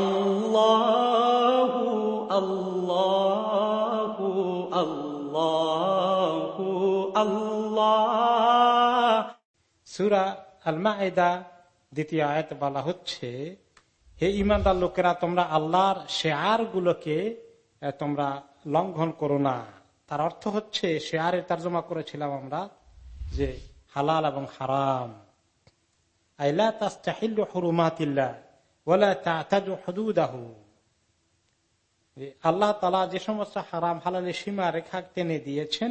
আল্লাহু আল্লাহু আল্লাহু আল্লাহ সুরা আল মায়েদা দ্বিতীয় আয়াত বলা হচ্ছে, হে ইমানদার লোকেরা, তোমরা আল্লাহর শেয়ার গুলোকে তোমরা লঙ্ঘন করো না। তার অর্থ হচ্ছে, শেয়ারের তর্জমা করেছিলাম আমরা, যে হালাল এবং হারাম। আইলা তাস্তাহিল্লু হুরুমাতিল্লাহ। আল্লাহ তালা যে সমস্ত হারাম, হালালের সীমা, রেখা টেনে দিয়েছেন,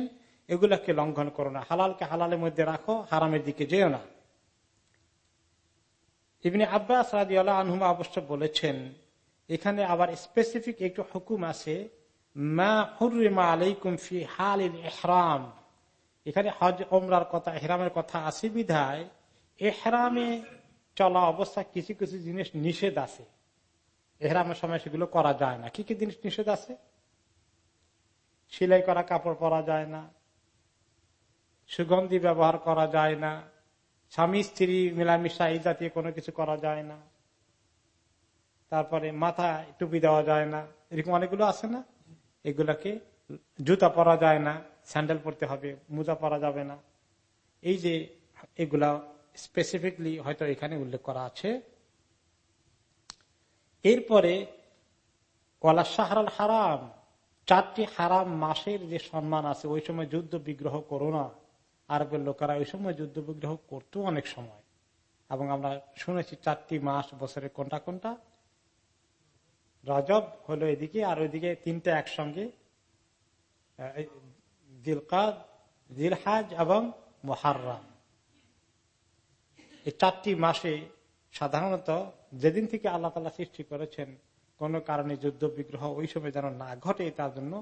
এগুলাকে লঙ্ঘন করো না। হালালকে হালালের মধ্যে রাখো, হারামের দিকে যেও না। ইবনে আব্বাস রাজি আল্লাহ আনহুমা অবশ্য বলেছেন, এখানে আবার স্পেসিফিক একটু হুকুম আছে এখানে হজ ওমরার কথা এহরামের কথা আছে বিধায় এহরামে চলা অবস্থা কিছু কিছু জিনিস নিষেধ আছে। এহরামের সময় সেগুলো করা যায় না। কি কি জিনিস নিষেধ আছে? সেলাই করা, কাপড় পরা যায় না। সুগন্ধি ব্যবহার করা যায় না। স্বামী, স্ত্রী মেলামেশা, এই জাতীয় কোনো কিছু করা যায় না। তারপরে মাথা টুপি দেওয়া যায় না। এরকম অনেকগুলো আছে না? এগুলাকে জুতা পরা যায় না। স্যান্ডেল পরতে হবে, মোজা পরা যাবে না। এই যে এগুলা স্পেসিফিকলি হয়তো এখানে উল্লেখ করা আছে। এরপরে, ওয়ালা শাহরাল হারাম, চারটি হারাম মাসের যে সম্মান আছে, ওই সময় যুদ্ধ বিগ্রহ করো না। আরবের লোকেরা ওই সময় যুদ্ধ বিগ্রহ করতো অনেক সময়। এবং আমরা শুনেছি চারটি মাস বছরে কোনটা কোনটা? রজব হলো এদিকে আর ওইদিকে তিনটা একসঙ্গে দিলকাদ, দিলহাজ এবং মহারাম এই চারটি মাসে সাধারণত যেদিন থেকে আল্লাহ তালা সৃষ্টি করেছেন, কোন কারণে যুদ্ধ, বিগ্রহ ওই সময় যেন না ঘটে, তার জন্য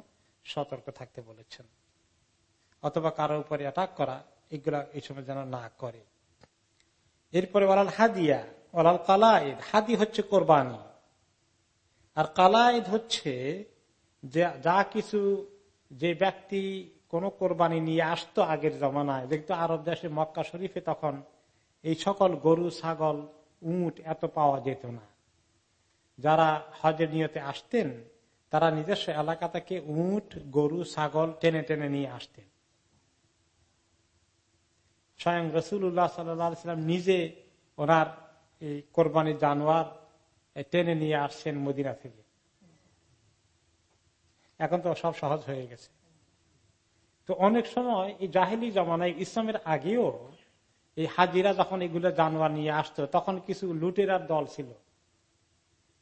সতর্ক থাকতে বলেছেন। অথবা কারোর উপরে অ্যাটাক করা, এগুলা এই সময় যেন না করে। এরপরে ওলাল হাদিয়া ওলাল কালাইদ, হাদি হচ্ছে কোরবানি। আর কালাইদ হচ্ছে যে যা কিছু যে ব্যক্তি কোন কোরবানি নিয়ে আসতো আগের জমানায়, দেখতো আরব দেশে মক্কা শরীফে তখন এই সকল গরু, ছাগল, উট এত পাওয়া যেত না। যারা হজের নিয়তে আসতেন, তারা নিজস্ব এলাকা থেকে উট, গরু, ছাগল টেনে টেনে নিয়ে আসতেন। স্বয়ং রসুল্লাহ সাল্লাম নিজে ওনার এই কোরবানি জানোয়ার টেনে নিয়ে আসছেন মদিনা থেকে। এখন তো সব সহজ হয়ে গেছে। তো অনেক সময় এই জাহেলি জমানায়, ইসলামের আগেও এই হাজিরা যখন এগুলো জানোয়ার নিয়ে আসতো, তখন কিছু লুটেরার দল ছিল।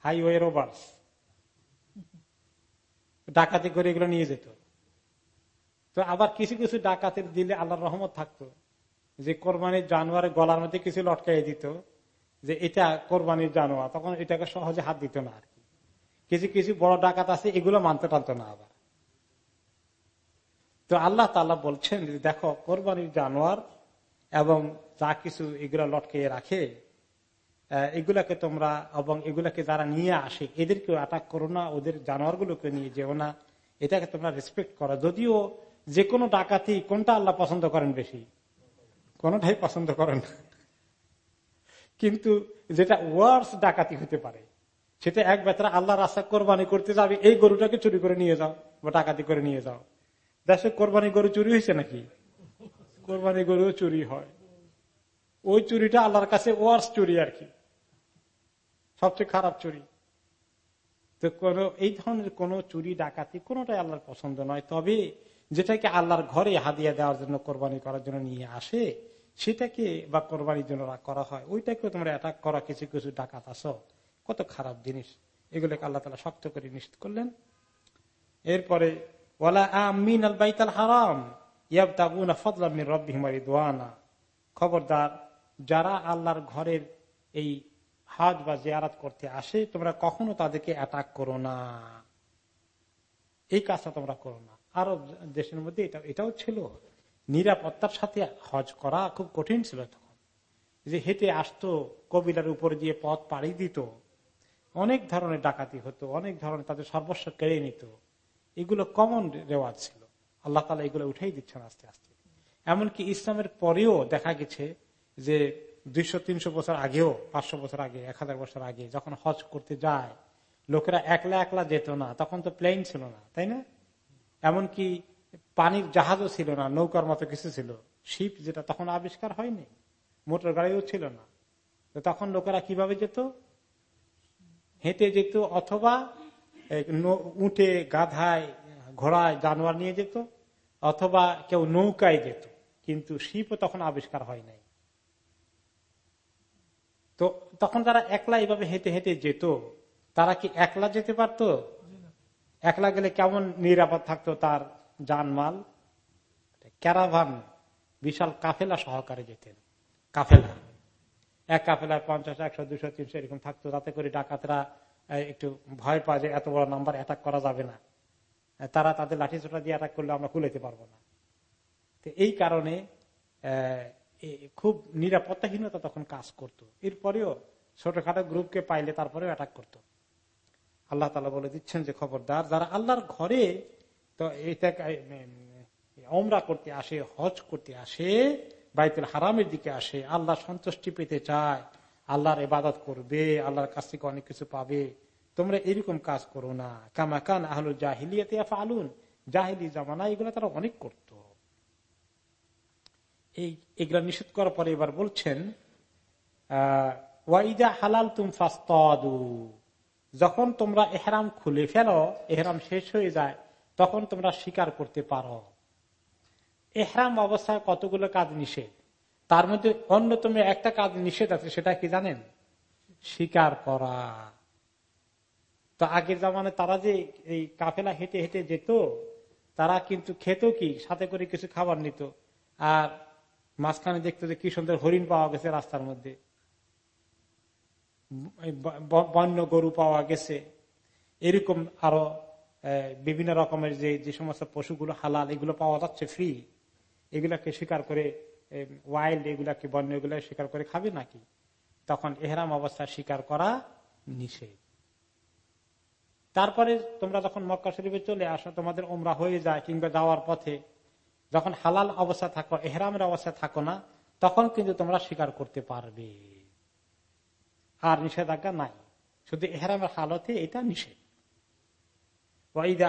হাইওয়ে রোবার্স ডাকাতি করে এগুলো নিয়ে যেত। তো আবার কিছু কিছু ডাকাতের দিলে আল্লাহর রহমত থাকতো, যে কোরবানির জানোয়ারের গলার মধ্যে কিছু লটকাই দিত, যে এটা কোরবানির জানোয়ার, তখন এটাকে সহজে হাত দিত না আর কি। কিছু কিছু বড় ডাকাত আছে, এগুলো মানতে টানতো না আবার। তো আল্লাহ তাল্লাহ বলছেন দেখো, কোরবানির জানোয়ার এবং যা কিছু এগুলা লটকে রাখে এগুলাকে তোমরা এবং এগুলাকে যারা নিয়ে আসে, এদেরকেও অ্যাটাক করো না, ওদের জানোয়ারগুলোকে নিয়ে যেও না। এটাকে তোমরা রেসপেক্ট করো। যদিও যে কোনো ডাকাতি কোনটা আল্লাহ পছন্দ করেন বেশি? কোনটাই পছন্দ করেন কিন্তু যেটা ওয়ার্স ডাকাতি হতে পারে, সেটা এক বেতরা আল্লাহ রাস্তা কোরবানি করতে যাবে, এই গরুটাকে চুরি করে নিয়ে যাও বা ডাকাতি করে নিয়ে যাও। দেশে কোরবানি গরু চুরি হয়েছে নাকি? কোরবানি গরু চুরি হয়। ওই চুরিটা আল্লাহর কাছে ওয়ার্স চুরি আর কি। সবচেয়ে খারাপ চুরি। তো কোন, এই ধরনের কোন চুরি ডাকাতি কোনটাই আল্লাহর পছন্দ নয়। তবে যেটাকে আল্লাহর ঘরে হাদিয়া দেওয়ার জন্য, কোরবানি করার জন্য নিয়ে আসে, সেটাকে বা কোরবানির জন্য করা হয় ওইটাকে তোমরা অ্যাটাক করা কিছু কিছু ডাকাত আসো কত খারাপ জিনিস। এগুলোকে আল্লাহ তালা শক্ত করে নিশ্চিত করলেন। এরপরে, ওয়ালা আমিন আল বাইতাল হারাম। খবরদার, যারা আল্লাহর ঘরের এই হাজ বা জিয়ারাত করতে আসে, তোমরা কখনো তাদেরকে অ্যাটাক করো না। এই কাজটা তোমরা করো না। আরও দেশের মধ্যে এটা, এটাও ছিল। নিরাপত্তার সাথে হজ করা খুব কঠিন ছিল তখন। যে হেঁটে আসতো, কবিলার উপরে দিয়ে পথ পাড়ি দিত। অনেক ধরনের ডাকাতি হতো, অনেক ধরনের তাদের সর্বস্ব কেড়ে নিত। এগুলো কমন রেওয়াজ ছিল। আল্লাহ তালা এগুলো উঠেই দিচ্ছেন আস্তে আস্তে। এমনকি ইসলামের পরেও দেখা গেছে যে দুইশো, তিনশো বছর আগেও, পাঁচশো বছর আগে, এক হাজার বছর আগে যখন হজ করতে যায়, লোকেরা একলা একলা যেত না, তখন তো প্লেন ছিল না, তাই না? এমনকি পানির জাহাজও ছিল না, নৌকার মতো কিছু ছিল। শিপ যেটা তখন আবিষ্কার হয়নি, মোটর গাড়িও ছিল না। তো তখন লোকেরা কীভাবে যেত? হেঁটে যেত অথবা উঠে গাধায় ঘোড়ায় জানোয়ার নিয়ে যেত, অথবা কেউ নৌকায় যেত, কিন্তু শিপও তখন আবিষ্কার হয় নাই। তো তখন তারা একলা এইভাবে হেঁটে হেঁটে যেত। তারা কি একলা যেতে পারত? একলা গেলে কেমন নিরাপদ থাকতো তার জানমাল? ক্যারাভান বিশাল কাফেলা সহকারে যেতেন। কাফেলা। এক কাফেলায় পঞ্চাশ, একশো, দুশো, তিনশো এরকম থাকতো। তাতে করে ডাকাতরা একটু ভয় পায় যে এত বড় নাম্বার অ্যাটাক করা যাবে না। তারা তাদের লাঠি চোটা দিয়ে অ্যাটাক করলে আমরা খুলেতে পারব না। তো এই কারণে খুব নিরাপত্তাহীনতা তখন কাজ করত। এরপরেও ছোটখাটো গ্রুপকে পাইলে তারপরেও অ্যাটাক করত। আল্লাহ তালা বলে দিচ্ছেন যে, খবরদার, যারা আল্লাহর ঘরে তো এটা অমরা করতে আসে, হজ করতে আসে, বাইতুল হারামের দিকে আসে, আল্লাহ সন্তুষ্টি পেতে চায়, আল্লাহর ইবাদত করবে, আল্লাহর কাছ থেকে অনেক কিছু পাবে। তোমরা এরকম কাজ করো না। কামাকান আহলুল জাহিলিয়াতে আলুন জাহিলি জামানা, এগুলো তারা অনেক করত। এই, এগুলা নিষেধ করার পরে এবার বলছেন ওয়াইদা হালাল তুম ফাস্তাদু। যখন তোমরা এহরাম খুলে ফেলো, এহরাম শেষ হয়ে যায়, তখন তোমরা স্বীকার করতে পারো। এহরাম অবস্থায় কতগুলো কাজ নিষেধ? তার মধ্যে অন্যতম একটা কাজ নিষেধ আছে, সেটা কি জানেন? স্বীকার করা। তো আগের জামানে তারা যে এই কাফেলা হেঁটে হেঁটে যেত, তারা কিন্তু খেত কি? সাথে করে কিছু খাবার নিত। আর মাঝখানে দেখতো যে কি সুন্দর হরিণ পাওয়া গেছে রাস্তার মধ্যে। বন্য গরু পাওয়া গেছে। এরকম আরও বিভিন্ন রকমের যে যে সমস্ত পশুগুলো হালাল, এগুলো পাওয়া যাচ্ছে ফ্রি এগুলাকে শিকার করে ওয়াইল্ড এগুলাকে, বন্য এগুলো শিকার করে খাবে নাকি? তখন এহরাম অবস্থা শিকার করা নিষেধ। তারপরে তোমরা যখন মক্কা শরীফে চলে আসো, তোমাদের ওমরা হয়ে যায় কিংবা যাওয়ার পথে, যখন হালাল অবস্থা থাকো, এহরামের অবস্থা থাকো না, তখন কিন্তু তোমরা স্বীকার করতে পারবে। আর নিষেধাজ্ঞা নাই। শুধু এহরামের হালতে এটা নিষেধ।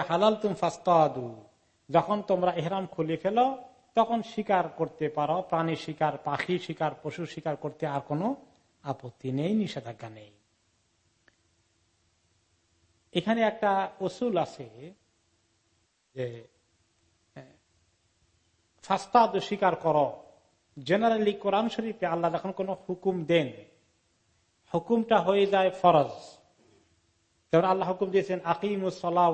হালাল তুম ফাস্তাদু। যখন তোমরা এহরাম খুলে ফেলো, তখন শিকার করতে পারো। প্রাণী শিকার, পাখি শিকার, পশু শিকার করতে আর কোনো আপত্তি নেই, নিষেধাজ্ঞা নেই। এখানে একটা অসুল আছে যে ফাস্তাদ স্বীকার করো। জেনারেলি কোরআন শরীফে আল্লাহ যখন কোন হুকুম দেন, হুকুমটা হয়ে যায় ফরজ। যেমন আল্লাহ হুকুম দিয়েছেন আকিমুসলা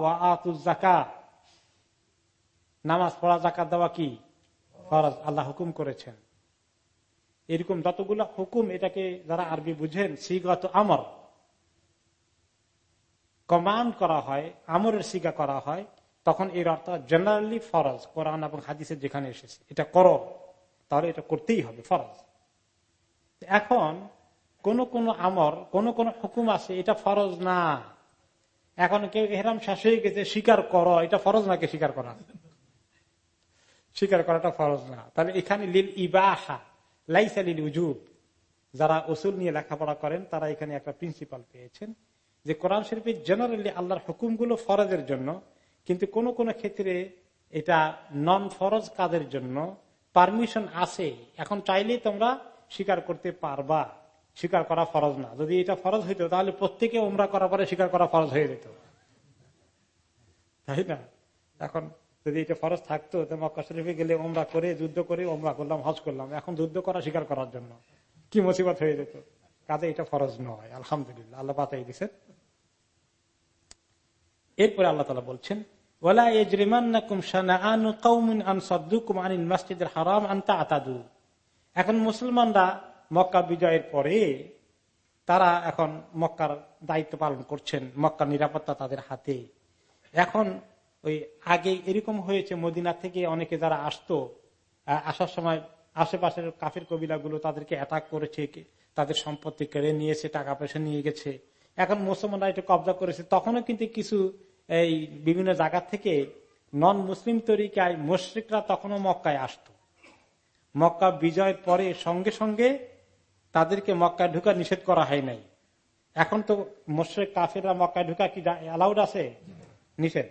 নামাজ পড়া জাকাত দেওয়া কি? ফরজ। আল্লাহ হুকুম করেছেন। এরকম যতগুলো হুকুম এটাকে যারা আরবি বুঝেন, সিগত আমর। কমান্ড করা হয় আমরের সিগা করা হয়, তখন এর অর্থ জেনারেলি ফরজ, কোরআন এবং হাদিসের যেখানে এসেছে। এটা করো তাহলে এটা করতেই হবে, ফরজ। এখন কোন কোন আমর কোন কোন হুকুম আছে, এটা ফরজ না। এখন কেউ এহরাম শেষ হয়ে গেছে, স্বীকার করো, এটা ফরজ নাকি স্বীকার করা? স্বীকার করাটা ফরজ না। তাহলে এখানে লিল ইবাহা, লাইসা লিল উজুব। যারা ওসুল নিয়ে লেখাপড়া করেন, তারা এখানে একটা প্রিন্সিপাল পেয়েছেন। যে কোরআন শরীফের জেনারেলি আল্লাহর হুকুমগুলো ফরজের জন্য, কিন্তু কোন কোন ক্ষেত্রে এটা নন ফরজ কাজের জন্য পারমিশন আছে। এখন চাইলেই তোমরা স্বীকার করতে পারবা। স্বীকার করা ফরজ না। যদি এটা ফরজ হইতো, তাহলে প্রত্যেকে ওমরা করার পরে স্বীকার করা ফরজ হয়ে যেত। তাই না? এখন যদি এটা ফরজ থাকতো মক্কা শরীফে গেলে ওমরা করে, যুদ্ধ করে ওমরা করলাম, হজ করলাম। এখন যুদ্ধ করা স্বীকার করার জন্য কি মুসিবত হয়ে যেত? কাজে এটা ফরজ নয়। আলহামদুলিল্লাহ। আল্লাহ বাতাই দিচ্ছেন এরপরে আল্লাহ তালা বলছেন এখন মুসলমানরা মক্কা বিজয়ের পরে তারা এখন মক্কার দায়িত্ব পালন করছেন, মক্কার নিরাপত্তা তাদের হাতে। এখন ওই আগে এরকম হয়েছে, মদিনা থেকে অনেকে যারা আসতো আসার সময় আশেপাশের কাফের কবিলাগুলো তাদেরকে অ্যাটাক করেছে তাদের সম্পত্তি কেড়ে নিয়েছে, টাকা পয়সা নিয়ে গেছে। এখন মুসলমানরা এটা কবজা করেছে, তখনও কিন্তু কিছু এই বিভিন্ন জায়গা থেকে নন মুসলিম তরিকায় মুশ্রিকরা তখনও মক্কায় আসত। মক্কা বিজয়ের পরে সঙ্গে সঙ্গে তাদেরকে মক্কায় ঢুকা নিষেধ করা হয় নাই। এখন তো মোশ্রেক কাফেররা মক্কায় ঢুকা কি অ্যালাউড আছে? নিষেধ।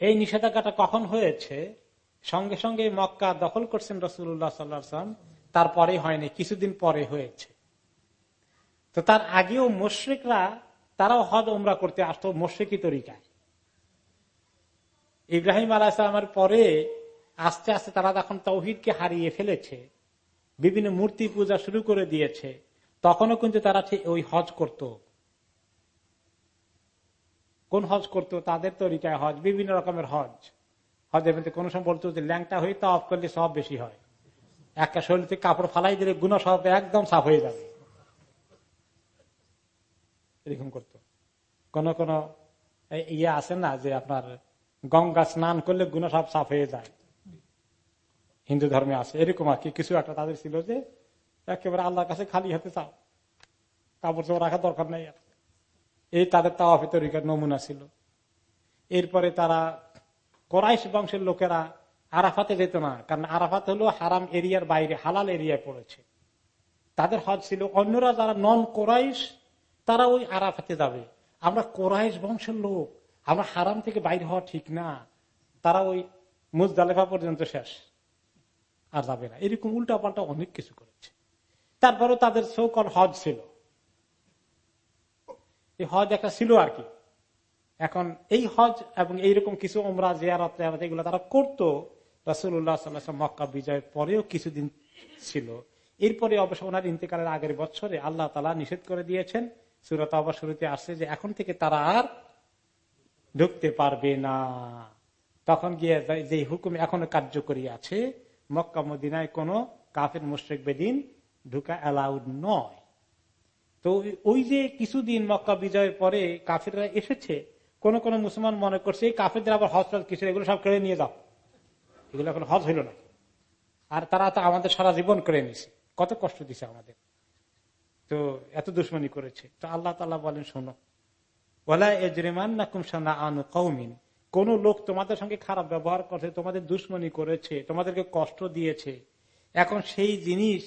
এই নিষেধাজ্ঞাটা কখন হয়েছে? সঙ্গে সঙ্গে মক্কা দখল করছেন রসুল্লাহ সাল্লাম তারপরে হয়নি, কিছুদিন পরে হয়েছে। তো তার আগেও মুশ্রিকরা তারাও হজ ওমরা করতে আসতো মুশ্রিকি তরিকায়। ইব্রাহিম আলাহিসামের পরে আস্তে আস্তে তারা তখন তৌহিদকে হারিয়ে ফেলেছে, বিভিন্ন মূর্তি পূজা শুরু করে দিয়েছে, তখনও কিন্তু তারা ওই হজ করত। কোন হজ করত? তাদের তরিকায় হজ, বিভিন্ন রকমের হজ। হজের মধ্যে কোন সময় বলতো যে ল্যাংটা হয়ে তা অফ করলে সব বেশি হয়। একটা শরীর থেকে কাপড় ফালাই দিলে গুণ সব একদম সাফ হয়ে যাবে। এরকম করতো। কোন কোন ইয়ে আছে না যে আপনার গঙ্গা স্নান করলে গুণ সব সাফ হয়ে যায়। হিন্দু ধর্মে আছে। এরকম আর কি। কিছু একটা তাদের ছিল যে একেবারে আল্লাহর কাছে খালি হাতে চাও। কাপড় চোপড় রাখার দরকার নেই আর এই তাদের তাওয়াফি তরিকার নমুনা ছিল। এরপরে তারা কোরাইশ বংশের লোকেরা আরাফাতে যেত না, কারণ আরাফাত হলো হারাম এরিয়ার বাইরে, হালাল এরিয়ায় পড়েছে। তাদের হজ ছিল। অন্যরা যারা নন কোরাইশ তারা ওই আরাফাতে যাবে। আমরা কোরাইশ বংশের লোক। আমরা হারাম থেকে বাইরে হওয়া ঠিক না। তারা ওই মুজদালেফা পর্যন্ত শেষ। আর যাবে না। এরকম উল্টা পাল্টা অনেক কিছু করেছে। তারপরেও তাদের সৌকল হজ ছিল। এই হজ একটা ছিল আর কি। এখন এই হজ এবং এইরকম কিছু ওমরা জিয়ারত এগুলো তারা করতো। রাসুল্লাহ সাল্লাহ মক্কা বিজয়ের পরেও কিছুদিন ছিল। এরপরে অবশ্য ওনার ইন্তেকালের আগের বছরে আল্লাহ তালা নিষেধ করে দিয়েছেন সুরত আবার শুরুতে আসছে যে এখন থেকে তারা আর ঢুকতে পারবে না। তখন গিয়ে যে হুকুম এখনও কার্যকরী আছে, মক্কা মদিনায় কোন কাফের, মুশ্রেক বেদিন ঢুকা অ্যালাউড নয়। তো ওই যে কিছুদিন মক্কা বিজয়ের পরে কাফেররা এসেছে, কোন কোন মুসলমান মনে করছে, এই কাফেরদের আবার হজ কিছু এগুলো সব কেড়ে নিয়ে যাও। এগুলো এখন হজ হইল না। আর তারা তো আমাদের সারা জীবন করে নিছে কত কষ্ট দিছে আমাদের। তো এত দুশ্মনী করেছে। তো আল্লাহ তালা বলেন, শোনো। ওলা এজরেমান না কুমসানা আনু কৌমিন কোন লোক তোমাদের সঙ্গে খারাপ ব্যবহার করছে, তোমাদের দুশ্মনী করেছে, তোমাদেরকে কষ্ট দিয়েছে। এখন সেই জিনিস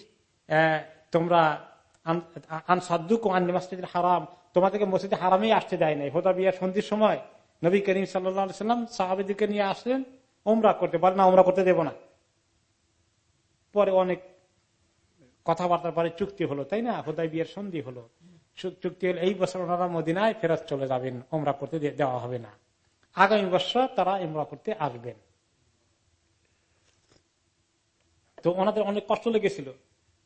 তোমরা হারাম, তোমাদেরকে মসজিদে হারামেই আসতে দেয় নাই। হোদা বিয়ার সন্ধির সময় নবী করিম সাল্লাম সাহাবিদিকে নিয়ে আসলেন ওমরা করতে। বলে, না ওমরা করতে দেব না। পরে অনেক কথাবার্তার পরে চুক্তি হলো, তাই না? হোদাই বিয়ের সন্ধি হলো। চুক্তি হলো, এই বছর ওনারা মদিনায় ফেরত চলে যাবেন ওমরা করতে দেওয়া হবে না। আগামী বছর তারা ইমরা করতে আসবেন। তো ওনাদের অনেক কষ্ট লেগেছিল।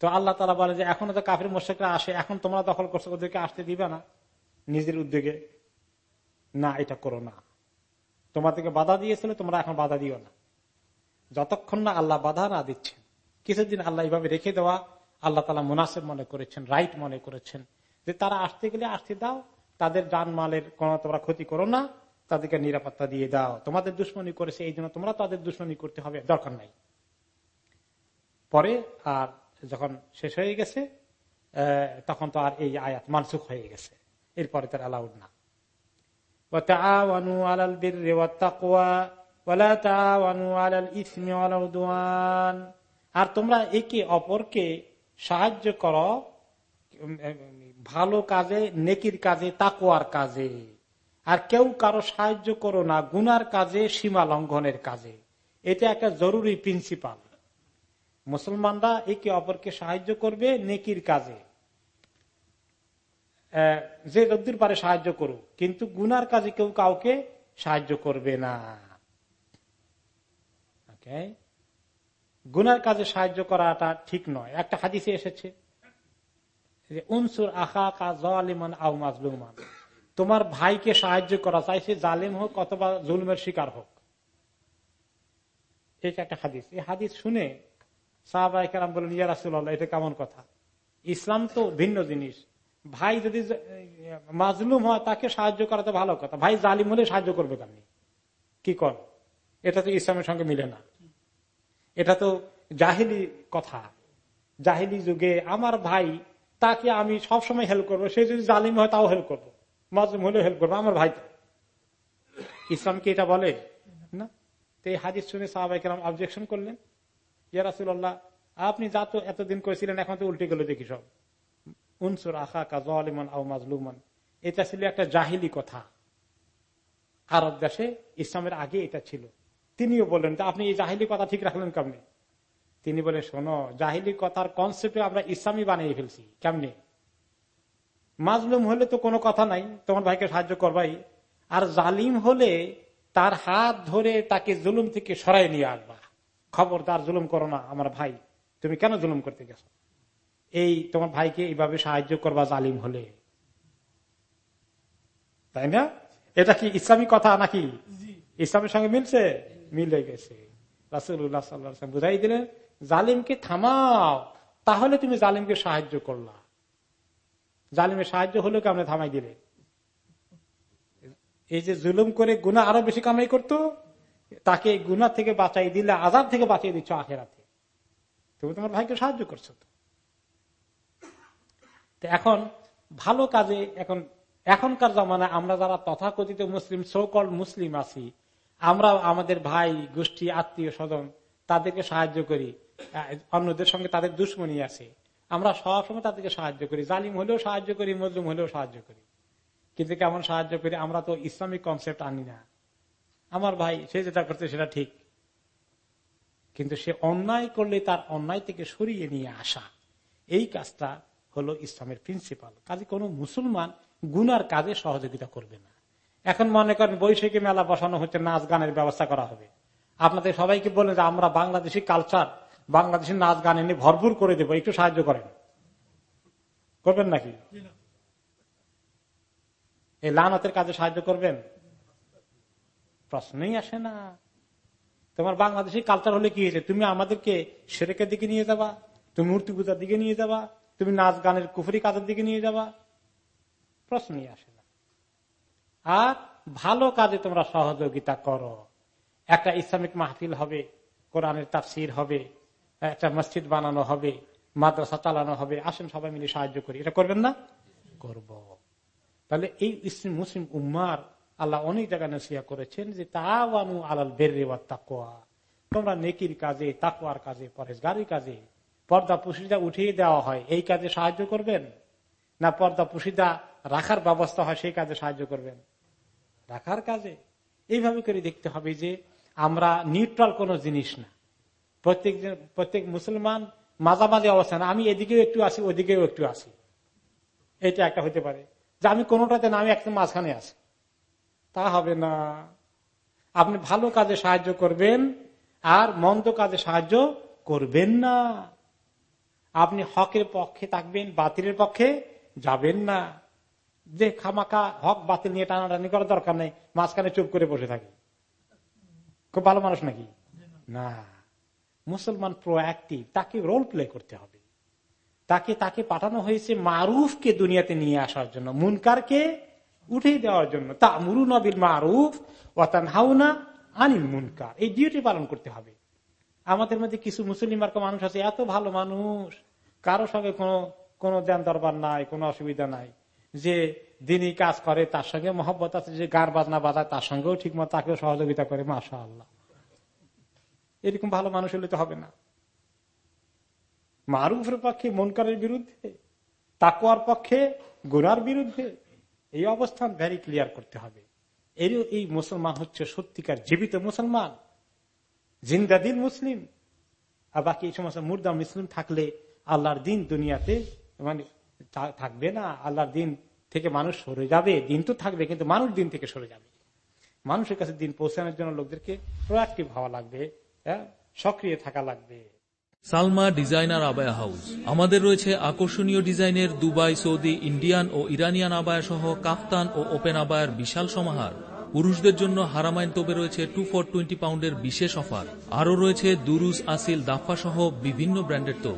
তো আল্লাহ তালা বলে যে, এখনও তো কাফের মোশেকরা আসে, এখন তোমরা দখল করছ, ওদেরকে আসতে দিবে না। নিজের উদ্যোগে, না, এটা করো না। তোমাদেরকে বাধা দিয়েছিল, তোমরা এখন বাধা দিও না। যতক্ষণ না আল্লাহ বাধা না দিচ্ছেন, কিছুদিন আল্লাহ এইভাবে রেখে দেওয়া আল্লাহ তালা মুনাসেব মনে করেছেন, রাইট মনে করেছেন। যে তারা আসতে গেলে আসতে দাও, তাদের যান মালের কোন তোমরা ক্ষতি করো না, তাদেরকে নিরাপত্তা দিয়ে দাও। তোমাদের দুশ্মনী করেছে, এই জন্য তোমরা তাদের দুশ্মনী করতে হবে, দরকার নাই। পরে আর যখন শেষ হয়ে গেছে তখন তো আর এই আয়াত মানসুখ হয়ে গেছে। এরপরে তার অ্যালাউড না। আর তোমরা একে অপরকে সাহায্য করো ভালো কাজে, নেকির কাজে, তাকুয়ার কাজে। আর কেউ কারও সাহায্য করো না, গুনার কাজে, সীমা লঙ্ঘনের কাজে। এটা একটা জরুরি প্রিন্সিপাল মুসলমানরা একে অপরকে সাহায্য করবে নেকির কাজে। যে যদ্দুর পারে সাহায্য করুক, কিন্তু গুনার কাজে কেউ কাউকে সাহায্য করবে না। গুনার কাজে সাহায্য করাটা ঠিক নয়। একটা হাদিসে এসেছে যে, উনসুর আখা কা জালিমান আউ মাজলুমান। তোমার ভাইকে সাহায্য করা চাই, সে জালিম হোক অথবা জুলমের শিকার হোক। এটা একটা হাদিস। এই হাদিস শুনে সাহাবাহাম বলেন, ইয়া রাসুল্লাহ এটা কেমন কথা? ইসলাম তো ভিন্ন জিনিস। ভাই যদি মাজলুম হয়, তাকে সাহায্য করা তো ভালো কথা। ভাই জালিম হলে সাহায্য করবে কেন কি কর? এটা তো ইসলামের সঙ্গে মিলে না। এটা তো জাহিলি কথা। জাহিলি যুগে আমার ভাই, তাকে আমি সবসময় হেল্প করব। সে যদি জালিম হয়, তাও হেল্প করব। মাজলুম হলে হেল্প করব, আমার ভাই ইসলাম কি এটা বলে? না। তো এই হাদিস শুনে সাহাবাইকেরাম অবজেকশন করলেন। ইয়ারাসুল্লাহ আপনি যা তো এতদিন করেছিলেন এখন তো উল্টে গেল দেখি সব। উনসুর আখা কাজলিমান আউ মাজলুমান। এটা ছিল একটা জাহিলি কথা। আরব দেশে ইসলামের আগে এটা ছিল। তিনিও বললেন আপনি এই জাহিলি কথা ঠিক রাখলেন কেমনি? তিনি বলে শোনো জাহিলি কথার কনসেপ্টে আমরা ইসলামী বানিয়ে ফেলছি কেমনি? মাজলুম হলে তো কোনো কথা নাই তোমার ভাইকে সাহায্য করবাই। আর জালিম হলে তার হাত ধরে তাকে জুলুম থেকে সরাই নিয়ে আসবা। খবরদার জুলুম করো না আমার ভাই তুমি কেন জুলুম করতে গেছো? এই তোমার ভাইকে এইভাবে সাহায্য করবা জালিম হলে। তাই না? এটা কি ইসলামী কথা নাকি? ইসলামের সঙ্গে মিলছে? মিলে গেছে রাসুল্লাহ সাল্লাম বুঝাই দিলেন, জালিমকে থামাও, তাহলে তুমি জালিমকে সাহায্য করলা। জালিমের সাহায্য হলো কেমন থামাই দিলে। এই যে জুলুম করে গুণা আরও বেশি কামাই করতো, তাকে গুনা থেকে বাঁচাই দিলে আজাদ থেকে বাঁচিয়ে দিচ্ছ আখেরাতে। তুমি তোমার ভাইকে সাহায্য করছ তো। এখন ভালো কাজে, এখন, এখনকার জমানায় আমরা যারা তথাকথিত মুসলিম সকল মুসলিম আছি আমরা আমাদের ভাই, গোষ্ঠী, আত্মীয় স্বজন তাদেরকে সাহায্য করি। অন্যদের সঙ্গে তাদের দুশ্মনী আছে। আমরা সবসময় তাদেরকে সাহায্য করি। জালিম হলেও সাহায্য করি, মজলুম হলেও সাহায্য করি। কিন্তু কেমন সাহায্য করি, আমরা তো ইসলামিক কনসেপ্ট আনি না। আমার ভাই, সে যেটা করছে সেটা ঠিক। কিন্তু সে অন্যায় করলে তার অন্যায় থেকে সরিয়ে নিয়ে আসা। এই কাজটা হলো ইসলামের প্রিন্সিপাল কাজে কোনো মুসলমান গুনার কাজে সহযোগিতা করবে না। এখন মনে করেন বৈশাখী মেলা বসানো হচ্ছে, নাচ গানের ব্যবস্থা করা হবে। আপনাদের সবাইকে বলে যে আমরা বাংলাদেশি কালচার বাংলাদেশের নাচ গান এনে ভরপুর করে দেবো, একটু সাহায্য করেন। করবেন নাকি? এই লানতের কাজে সাহায্য করবেন? প্রশ্নই আসে না। তোমার বাংলাদেশি কালচার হলে কি হয়েছে? তুমি আমাদেরকে সেরেকের দিকে নিয়ে যাবা, তুমি মূর্তি পূজার দিকে নিয়ে যাবা, তুমি নাচ গানের কুফরি কাজের দিকে নিয়ে যাবা। প্রশ্নই আসে না। আর ভালো কাজে তোমরা সহযোগিতা করো। একটা ইসলামিক মাহফিল হবে, কোরআনের তাফসির হবে, একটা মসজিদ বানানো হবে, মাদ্রাসা চালানো হবে, আসেন সবাই মিলে সাহায্য করি। এটা করবেন না? করব। তাহলে এই মুসলিম উম্মার আল্লাহ অনেক জায়গায় নসিয়া করেছেন যে তাওয়ানু আলাল বেরে তাকোয়া তোমরা নেকির কাজে তাকুয়ার কাজে পরেশগারির কাজে। পর্দা পুশিদা উঠিয়ে দেওয়া হয়, এই কাজে সাহায্য করবেন? না পর্দা পুশিদা রাখার ব্যবস্থা হয়, সেই কাজে সাহায্য করবেন? রাখার কাজে। এইভাবে করে দেখতে হবে যে আমরা নিউট্রাল কোন জিনিস না। প্রত্যেক প্রত্যেক মুসলমান মাঝামাঝি অবস্থান আমি এদিকেও একটু আসি, ওদিকেও একটু আসি। এটা একটা হতে পারে। যে আমি কোনোটাতে না, আমি একদম মাঝখানে আসি তা হবে না। আপনি ভালো কাজে সাহায্য করবেন, আর মন্দ কাজে সাহায্য করবেন না। আপনি হকের পক্ষে থাকবেন, বাতিলের পক্ষে যাবেন না। যে খামাকা হক বাতিল নিয়ে টানাটানি করার দরকার নেই, মাঝখানে চুপ করে বসে থাকি। খুব ভালো মানুষ নাকি? না। মুসলমান প্রোঅ্যাক্টিভ তাকে রোল প্লে করতে হবে। তাকে তাকে পাঠানো হয়েছে মারুফকে দুনিয়াতে নিয়ে আসার জন্য, মুনকারকে উঠে দেওয়ার জন্য। তা মুরু নবিল মারুফ ওয়াতান হাউনা আনিল মুনকার। এই ডিউটি পালন করতে হবে। আমাদের মধ্যে কিছু মুসলিম মানুষ আছে, এত ভালো মানুষ। কারও সঙ্গে কোনো কোনো দেন দরবার নাই, কোনো অসুবিধা নাই। যে দিনই কাজ করে তার সঙ্গে মহব্বত আছে, যে গার বাজনা বাজায় তার সঙ্গেও ঠিক মতো তাকেও সহযোগিতা করে মাসা আল্লাহ এরকম ভালো মানুষ হলে তো হবে না। মারুফের পক্ষে, মনকারের বিরুদ্ধে তাকুয়ার পক্ষে গোড়ার বিরুদ্ধে, এই অবস্থান ভ্যারি ক্লিয়ার করতে হবে। এর এই মুসলমান হচ্ছে সত্যিকার জীবিত মুসলমান। জিন্দাদিন মুসলিম। আর বাকি এই সমস্ত মুর্দা মুসলিম থাকলে আল্লাহর দিন দুনিয়াতে মানে থাকবে না, আল্লাহর দিন থেকে মানুষ সরে যাবে, দিন তো থাকবে, কিন্তু মানুষ দিন থেকে সরে যাবে। মানুষের কাছে দিন পৌঁছানোর জন্য লোকদেরকে প্রোয়াক্টিভ হওয়া লাগবে হ্যাঁ? সক্রিয় থাকা লাগবে। Salma designer abaya house. আমাদের রয়েছে আকর্ষণীয় ডিজাইনের দুবাই, সৌদি, ইন্ডিয়ান ও ইরানিয়ান আবায়া সহ কাফতান ও ওপেন আবায়ের বিশাল সমাহার। পুরুষদের জন্য হারামাইন তোপে রয়েছে টু ফর টোয়েন্টি পাউন্ডের বিশেষ অফার। আরও রয়েছে দুরুজ, আসিল, দাফা সহ বিভিন্ন ব্র্যান্ডের তোপ।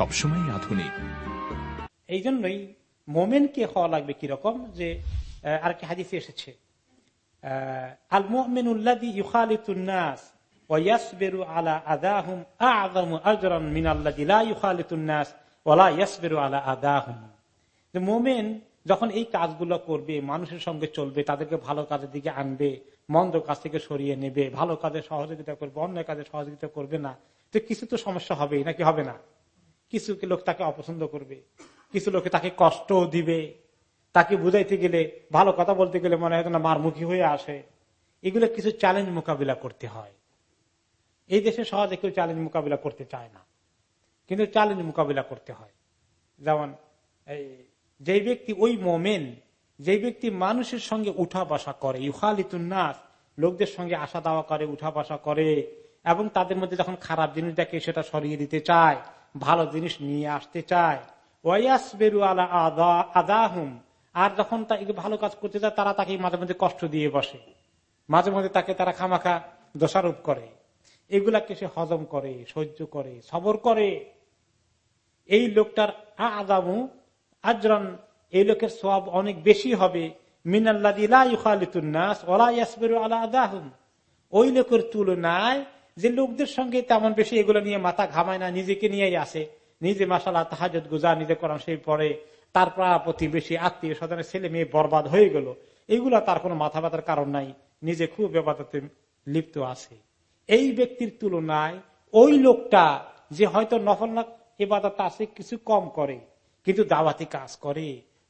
সবসময় আধুনিক। এই জন্যই মোমেনকে হওয়া লাগবে কীরকম যে আর কি হাদিসে এসেছে। আল মোমেনুল্লাদি ইউখালিতুন্নাস মোমেন যখন এই কাজগুলো করবে, মানুষের সঙ্গে চলবে, তাদেরকে ভালো কাজের দিকে আনবে, মন্দ কাজ থেকে সরিয়ে নেবে, ভালো কাজে সহযোগিতা করবে অন্য কাজে সহযোগিতা করবে না, তো কিছু তো সমস্যা হবেই, নাকি হবে না? কিছু লোক তাকে অপছন্দ করবে। কিছু লোকে তাকে কষ্ট দিবে। তাকে বুঝাইতে গেলে, ভালো কথা বলতে গেলে মনে হয় না মারমুখী হয়ে আসে। এগুলো কিছু চ্যালেঞ্জ মোকাবিলা করতে হয়। এই দেশে সহজে কেউ চ্যালেঞ্জ মোকাবিলা করতে চায় না। কিন্তু চ্যালেঞ্জ মোকাবিলা করতে হয়। যেমন যে ব্যক্তি ওই মোমেন যে ব্যক্তি মানুষের সঙ্গে উঠা বসা করে ইউহালিতুন্নাস লোকদের সঙ্গে আসা দাওয়া করে, উঠা বসা করে, এবং তাদের মধ্যে যখন খারাপ জিনিস দেখে সেটা সরিয়ে দিতে চায় ভালো জিনিস নিয়ে আসতে চায়। ওয়াইয়াস বেরু আলা আদাহুম। আর যখন ভালো কাজ করতে চায়, তারা তাকে মাঝে মাঝে কষ্ট দিয়ে বসে। মাঝে মাঝে তাকে তারা খামাখা দোষারোপ করে। এগুলাকে সে হজম করে, সহ্য করে, সবর করে। এই লোকটার আদামু আজরান, এই লোকের সব অনেক বেশি হবে। ওই লোকের তুলনায় যে লোকদের সঙ্গে তেমন বেশি এগুলো নিয়ে মাথা ঘামায় না, নিজেকে নিয়েই আসে নিজে মাসালা তাহাজত গুজা নিজে করান সেই পরে তার প্রতিবেশী আত্মীয় স্বজনের ছেলে মেয়ে বরবাদ হয়ে গেল। এগুলা তার কোনো মাথা ব্যথার কারণ নাই, নিজে খুব ব্যাপারতে লিপ্ত আছে। এই ব্যক্তির তুলনায় ওই লোকটা যে হয়তো নফল এবাদত আছে কিছু কম করে, কিন্তু দাওয়াতি কাজ করে।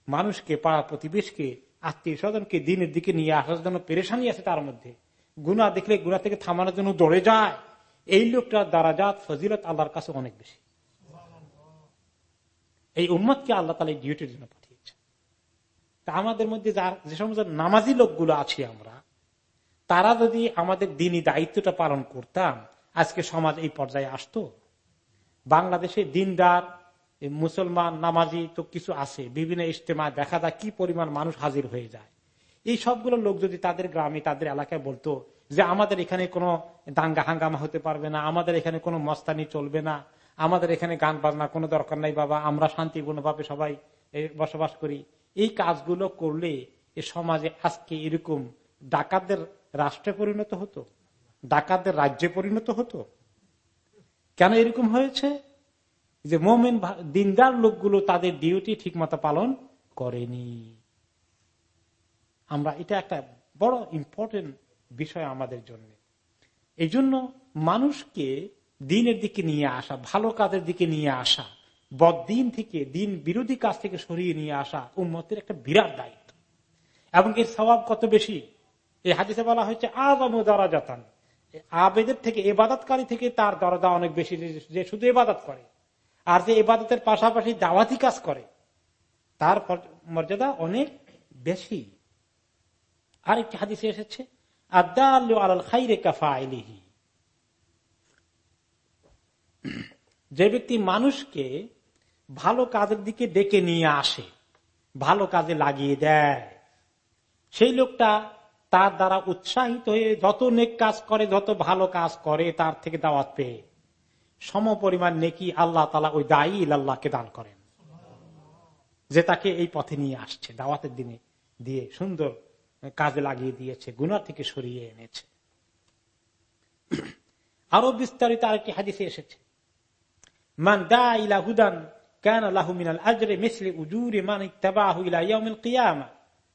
মানুষকে পাড়া প্রতিবেশকে, আত্মীয় স্বজনকে, দিনের দিকে নিয়ে আসার জন্য পেরেশানি আছে তার মধ্যে। গুণা দেখলে গুণা থেকে থামানোর জন্য দৌড়ে যায়। এই লোকটার দ্বারাজাত ফজিলত আল্লাহর কাছে অনেক বেশি। এই উম্মতকে আল্লাহ তালা ডিউটির জন্য পাঠিয়েছে তা আমাদের মধ্যে যে সমস্ত নামাজি লোকগুলো আছি আমরা, তারা যদি আমাদের দিনই দায়িত্বটা পালন করতাম, আজকে সমাজ এই পর্যায়ে আসতো। বাংলাদেশে দিনদার মুসলমান, নামাজি তো কিছু আছে। বিভিন্ন ইজতেমা দেখা যায় কি পরিমাণ মানুষ হাজির হয়ে যায়। এই সবগুলো লোক যদি তাদের গ্রামে, তাদের এলাকায় বলতো যে আমাদের এখানে কোনো দাঙ্গা হাঙ্গামা হতে পারবে না, আমাদের এখানে কোনো মস্তানি চলবে না, আমাদের এখানে গান বাজনা কোনো দরকার নাই বাবা, আমরা শান্তিপূর্ণভাবে সবাই বসবাস করি। এই কাজগুলো করলে এ সমাজে আজকে এরকম ডাকাতদের রাষ্ট্রে পরিণত হতো, ডাকাতদের রাজ্যে পরিণত হতো। কেন এরকম হয়েছে? যে মোমেন দিনদার লোকগুলো তাদের ডিউটি ঠিক মতো পালন করেনি। আমরা, এটা একটা বড় ইম্পর্টেন্ট বিষয় আমাদের জন্য। এই জন্য মানুষকে দিনের দিকে নিয়ে আসা, ভালো কাজের দিকে নিয়ে আসা বদিন থেকে, দিন বিরোধী কাজ থেকে সরিয়ে নিয়ে আসা উন্মতের একটা বিরাট দায়িত্ব। এবং এর স্বভাব কত বেশি? এই হাদিসে বলা হয়েছে আজম দরাজাতান। আবেদের থেকে, এবাদতকারী থেকে তার দরজা অনেক বেশি, যে শুধু এবাদত করে। আর যে এবাদতের পাশাপাশি দাওয়াতি কাজ করে, তার মর্যাদা অনেক বেশি। আরেকটি হাদিসে এসেছে যে ব্যক্তি মানুষকে ভালো কাজের দিকে ডেকে নিয়ে আসে, ভালো কাজে লাগিয়ে দেয়, সেই লোকটা তার দ্বারা উৎসাহিত হয়ে যত নেক কাজ করে, যত ভালো কাজ করে, তার থেকে দাওয়াত পেয়ে সম পরিমাণ নেকি আল্লাহ তালা ওই দায়ী আল্লাহকে দান করেন। যে তাকে এই পথে নিয়ে আসছে, দাওয়াতের দিনে দিয়ে সুন্দর কাজে লাগিয়ে দিয়েছে গুনা থেকে সরিয়ে এনেছে। আরও বিস্তারিত আরেকটি হাদিসে এসেছে। মান দা ইলা হুদান ইয়াউমিল কিয়ামা,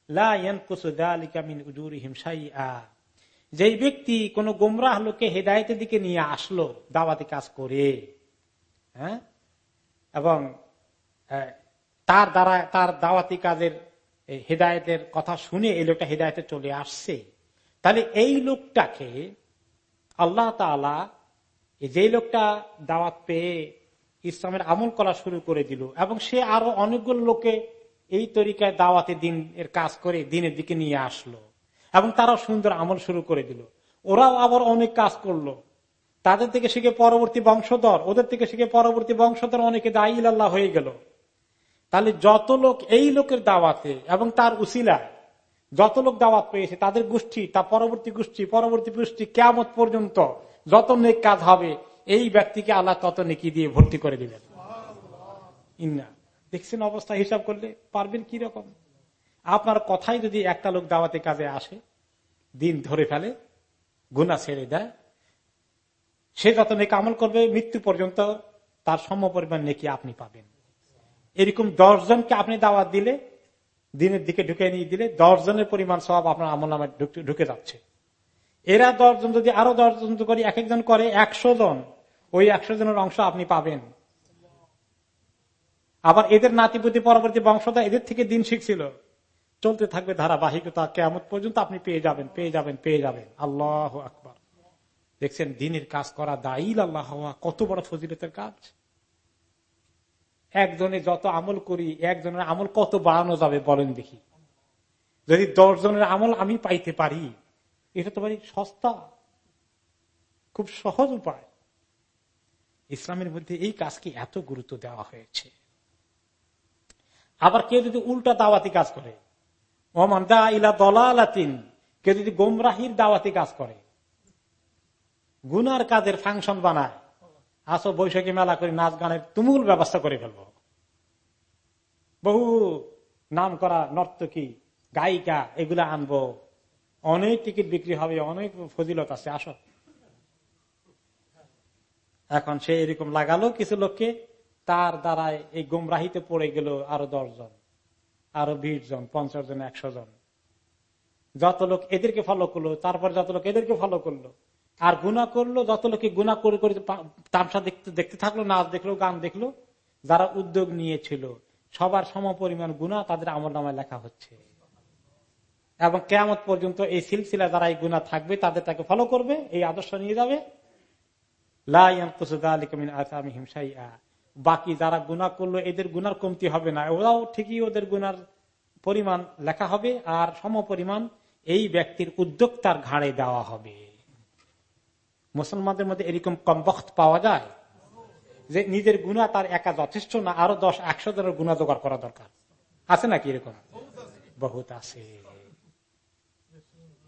লা ইয়ানকুসু যালিকা মিন উজুরিহিম শাইআ। যেই ব্যক্তি কোন গোমরাহ লোককে হেদায়তের দিকে নিয়ে আসলো, দাওয়াতি কাজ করে হ্যাঁ? এবং তার দ্বারা, তার দাওয়াতি কাজের হেদায়তের কথা শুনে এই লোকটা হেদায়তে চলে আসছে। তাহলে এই লোকটাকে আল্লাহ তালা যে লোকটা দাওয়াত পেয়ে ইসলামের আমল করা শুরু করে দিল এবং সে আরও অনেকগুলো লোকে এই তরিকায় দাওয়াতে দিন এর কাজ করে দিনের দিকে নিয়ে আসলো এবং তারাও সুন্দর আমল শুরু করে দিল। ওরাও আবার অনেক কাজ করল। তাদের থেকে শিখে পরবর্তী বংশধর, ওদের থেকে শিখে পরবর্তী বংশধর অনেকে দায়ী আল্লাহ হয়ে গেল। তাহলে যত লোক এই লোকের দাওয়াতে এবং তার উসিলায় যত লোক দাওয়াত পেয়েছে, তাদের গোষ্ঠী, তার পরবর্তী গোষ্ঠী পরবর্তী গোষ্ঠী কেমত পর্যন্ত যত নেক কাজ হবে, এই ব্যক্তিকে আল্লাহ তত নেকি দিয়ে ভর্তি করে দিলেন ইন্না। দেখছেন অবস্থা? হিসাব করলে পারবেন কি রকম? আপনার কথাই যদি একটা লোক দাওয়াতে কাজে আসে, দিন ধরে ফেলে গুনা ছেড়ে দেয়, সে যত নেকি আমল করবে, মৃত্যু পর্যন্ত তার সম পরিমাণ নেকি আপনি পাবেন। এরকম দশ জনকে আপনি দাওয়াত দিলে, দিনের দিকে ঢুকে নিয়ে দিলে দশ জনের পরিমাণ সব আপনার আমল নামে ঢুকে যাচ্ছে। এরা দশজন যদি আরও দশজন করি, এক একজন করে একশো জন, ওই একশো জনের অংশ আপনি পাবেন। আবার এদের নাতিপতি পরবর্তী বংশধর এদের থেকে দিন শিখছিল। চলতে থাকবে ধারাবাহিকতা কেমন পর্যন্ত আপনি পেয়ে যাবেন পেয়ে যাবেন পেয়ে যাবেন। আল্লাহ আকবর। দেখছেন, দিনের কাজ করা দাইল আল্লাহ কত বড় ফজিলতের কাজ। একজনে যত আমল করি, একজনের আমল কত বাড়ানো যাবে বলেন দেখি। যদি দশ জনের আমল আমি পাইতে পারি, এটা তো পারি সস্তা, খুব সহজ উপায়। ইসলামের মধ্যে এই কাজকে এত গুরুত্ব দেওয়া হয়েছে। আবার কেউ যদি উল্টা দাওয়াতি কাজ করে দলালাতিন, কেউ যদি গোমরাহির দাওয়াতি কাজ করে, গুনার কাজের ফাংশন বানায় আসো বৈশাখী মেলা করে, নাচ গানের তুমুল ব্যবস্থা করে ফেলব। বহু নাম করা নর্তকী, গায়িকা, এগুলা আনব। অনেক টিকিট বিক্রি হবে, অনেক ফজিলত আছে, আসো। এখন সে এরকম লাগালো কিছু লোককে, তার দ্বারায় এই গুমরাহিতে পড়ে গেল আরও জন, আরও বিশ জন, পঞ্চাশ জন, একশো জন। যত লোক এদেরকে ফলো করল, তারপর যত লোক এদেরকে ফলো করল আর গুণা করল, যত লোকে গুণা করে করে তামসা দেখতে দেখতে থাকল, নাচ দেখল, গান দেখল, যারা উদ্যোগ নিয়েছিল, সবার সম পরিমাণ গুণা তাদের আমল নামায় লেখা হচ্ছে। এবং কেমন পর্যন্ত এই সিলসিলা যারা এই গুণা থাকবে, তাদের তাকে ফলো করবে, এই আদর্শ নিয়ে যাবে। বাকি যারা গুণা করল, এদের গুনার কমতি হবে না। ওরাও ঠিকই ওদের গুনার পরিমাণ লেখা হবে, আর সম পরিমাণ এই ব্যক্তির উদ্যোক্তার ঘাড়ে দেওয়া হবে। মুসলমানদের মধ্যে এরকম কম বক্ত পাওয়া যায় যে নিজের গুণা তার একা যথেষ্ট না, আরও দশ, একশো জনের গুণা জোগাড় করা দরকার। আছে নাকি এরকম? বহুত আছে।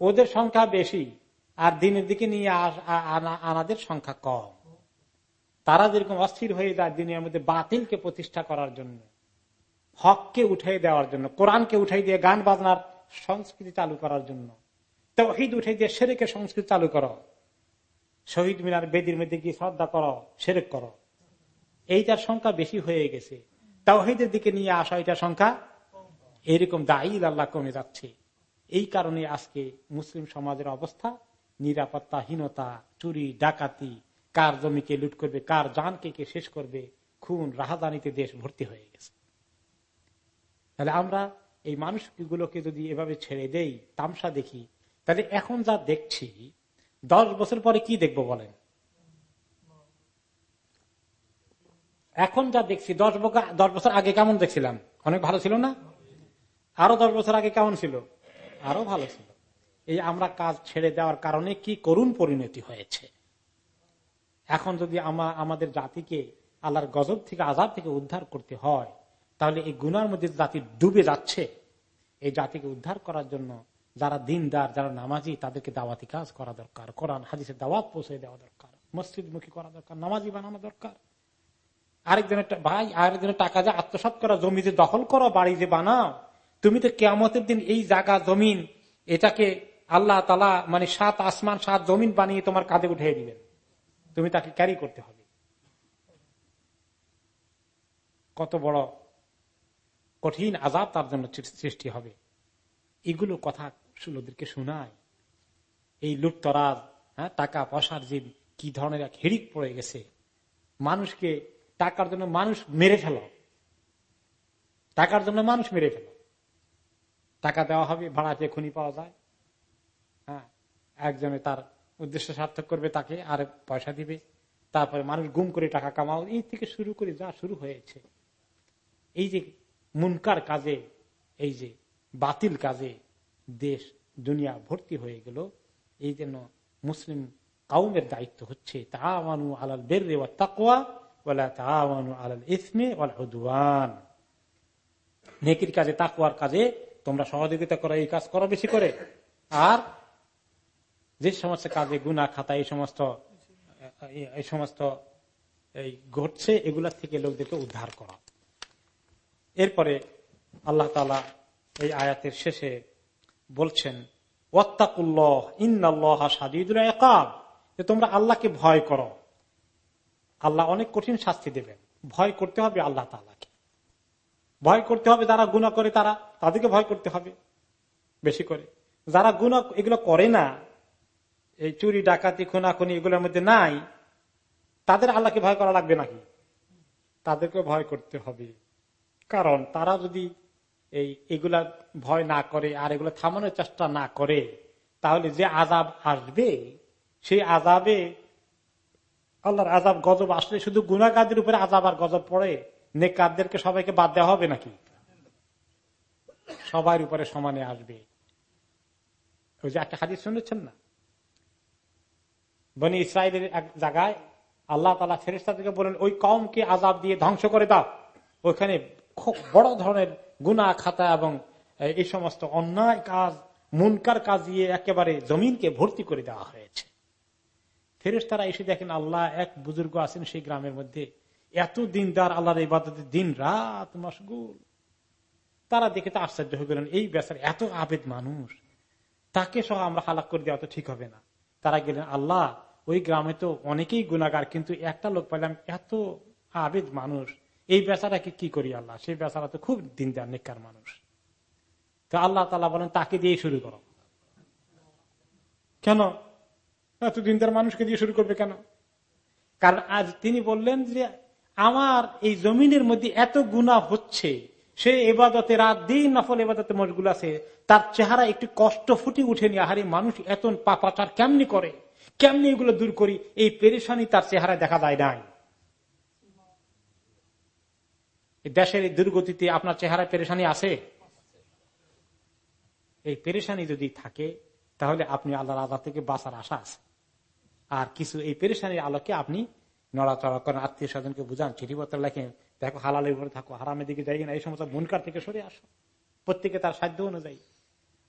ওদের সংখ্যা বেশি, আর দিনের দিকে নিয়ে আনাদের সংখ্যা কম। তারা যেরকম অস্থির হয়ে যায় দিনের মধ্যে বাতিলকে প্রতিষ্ঠা করার জন্য, হককে উঠাই দেওয়ার জন্য, কোরআনকে উঠাই দিয়ে গান বাজনার সংস্কৃতি চালু করার জন্য। তো ঈদ উঠাই দিয়ে সেরেকে সংস্কৃতি চালু করো। শহীদ মিনার বেদির মধ্যে গিয়ে শ্রদ্ধা করো, সেরেক করো। এইটার সংখ্যা বেশি হয়ে গেছে। তাওহিদের দিকে নিয়ে আসা এটার সংখ্যা এরকম দায়ী আল্লাহ কমে যাচ্ছে। এই কারণে আজকে মুসলিম সমাজের অবস্থা, নিরাপত্তাহীনতা, চুরি, ডাকাতি, কার জমিকে লুট করবে, কার জানকে কে শেষ করবে, খুন, রাহাদানিতে দেশ ভর্তি হয়ে গেছে। তাহলে আমরা এই মানুষগুলোকে যদি এভাবে ছেড়ে দেই, তামসা দেখি, তাহলে এখন যা দেখছি দশ বছর পরে কি দেখব বলেন? এখন যা দেখছি, দশ দশ বছর আগে কেমন দেখছিলাম? অনেক ভালো ছিল না? আরও দশ বছর আগে কেমন ছিল? আরও ভালো ছিল। এই আমরা কাজ ছেড়ে দেওয়ার কারণে কি করুণ পরিণতি হয়েছে? এখন যদি আমাদের জাতিকে আল্লাহর গজব থেকে আজাদ থেকে উদ্ধার করতে হয়, তাহলে এই গুনার মধ্যে জাতি ডুবে যাচ্ছে, এই জাতিকে উদ্ধার করার জন্য যারা দিনদার, যারা নামাজি, তাদেরকে দাওয়াতি কাজ করা দরকার। কোরআন, হাদিসের দাওয়াত পৌঁছে দেওয়া দরকার। মসজিদ মুখী করা দরকার, নামাজি বানানো দরকার। আরেকজনের ভাই, আরেকজনের টাকা যে আত্মসাত করা জমি যে দখল করো, বাড়ি যে বানাও, তুমি তো কেমতের দিন এই জায়গা, জমিন, এটাকে আল্লাহ তালা মানে সাত আসমান, সাত জমিন বানিয়ে তোমার কাঁধে উঠিয়ে দিবেন। তুমি তাকে ক্যারি করতে হবে। কত বড় কঠিন আজাব তার জন্য সৃষ্টি হবে। এগুলো কথা লোকদেরকে শোনায়। এই লুটতরাজ হ্যাঁ টাকা পয়সার যে কি ধরনের এক হেরিক পড়ে গেছে, মানুষকে টাকার জন্য মানুষ মেরে ফেল। টাকার জন্য মানুষ মেরে ফেল। টাকা দেওয়া হবে ভাড়াতে খুনি পাওয়া যায় হ্যাঁ একজনে তার উদ্দেশ্য সার্থক করবে তাকে, আর পয়সা দিবে, তারপরে মানুষ গুম করে টাকা কামাও, এই থেকে শুরু করে যা শুরু হয়েছে। এই যে মুনকার কাজে, এই যে বাতিল কাজে দেশ, দুনিয়া ভর্তি হয়ে গেল। এই জন্য মুসলিম কাউমের দায়িত্ব হচ্ছে তাওয়ানু আলাল বের তাকোয়া বলা তাওয়ানু আলাল ইসমে উদওয়ান। নেকির কাজে তাকুয়ার কাজে তোমরা সহযোগিতা করো, এই কাজ করো বেশি করে। আর যে সমস্ত কাজে গুনা খাতা, এই সমস্ত এই সমস্ত এই ঘটছে, এগুলা থেকে লোকদেরকে উদ্ধার করা। এরপরে আল্লাহ তালা এই আয়াতের শেষে বলছেন ইন্নাল্লাহ তোমরা আল্লাহকে ভয় করো। আল্লাহ অনেক কঠিন শাস্তি দেবেন। ভয় করতে হবে আল্লাহ তালাকে ভয় করতে হবে যারা গুণা করে তারা, তাদেরকে ভয় করতে হবে বেশি করে। যারা গুণা এগুলো করে না, এই চুরি, ডাকাতি, খুনাখুনি এগুলোর মধ্যে নাই, তাদের আল্লাহকে ভয় করা লাগবে নাকি? তাদেরকে ভয় করতে হবে। কারণ তারা যদি এই এগুলা ভয় না করে আর এগুলো থামানোর চেষ্টা না করে, তাহলে যে আজাব আসবে, সেই আজাবে আল্লাহর আজাব গজব আসলে শুধু গুণাগাদের উপরে আজাব আর গজব পড়ে? নেকারদেরকে সবাইকে বাদ দেওয়া হবে নাকি? সবার উপরে সমানে আসবে। ওই যে একটা হাদিস শুনেছেন না? বনি ইসরায়েলের এক জায়গায় আল্লাহ তালা ফেরিস্তাদেরকে বলেন ওই কমকে আজাব দিয়ে ধ্বংস করে দাও। ওইখানে খুব বড় ধরনের গুনা খাতা এবং এই সমস্ত অন্যায় কাজ, মুনকার কাজ দিয়ে একেবারে জমিনকে ভর্তি করে দেওয়া হয়েছে। ফেরেস্তারা এসে দেখেন আল্লাহ এক বুজুর্গ আছেন সেই গ্রামের মধ্যে। এত দিনদার আল্লাহর ইবাদতে দিন রাত মশগুল। তারা দেখে তো আশ্চর্য হয়ে গেলেন, এই বেচার এত আবেদ মানুষ। তাকে সহ আমরা হালাক করে দেওয়া তো ঠিক হবে না। তারা গেলেন, আল্লাহ, ওই গ্রামে তো অনেকেই গুণাগার কিন্তু একটা লোক পাইলাম, এত আবেদ মানুষ। এই বেচারাকে কি করি আল্লাহ? সেই বেচারা তো খুব দিনদার নিকার মানুষ। তো আল্লাহ তালা বলেন, তাকে দিয়ে শুরু করো। কেন? দিনদার মানুষকে দিয়ে শুরু করবে কেন? কারণ আজ তিনি বললেন যে, আমার এই জমিনের মধ্যে এত গুণা হচ্ছে, সে এবাদতে রাত দিন নফল এবাদতে মশগুল আছে, তার চেহারা একটু কষ্ট ফুটে উঠেনি আহারে মানুষ এত পাপাচার কেমনি করে? কেমনি এগুলো দূর করি? এই পেরেশানি তার চেহারা দেখা যায় নাই। দেশের এই দুর্গতিতে আপনার চেহারায় পেরেশানি আছে? এই পেরেশানি যদি থাকে, তাহলে আপনি আল্লাহর আদা থেকে বাঁচার আশা আছে। আর কিছু এই পেরেশানির আলোকে আপনি নড়াচড়া করেন, আত্মীয় স্বজনকে বুঝান চিঠিপত্র লেখেন, দেখো হালালের উপরে থাকো, হারামের দিকে যাই না এই সমস্ত মুনকার থেকে সরে আসো। প্রত্যেকে তার সাধ্য অনুযায়ী।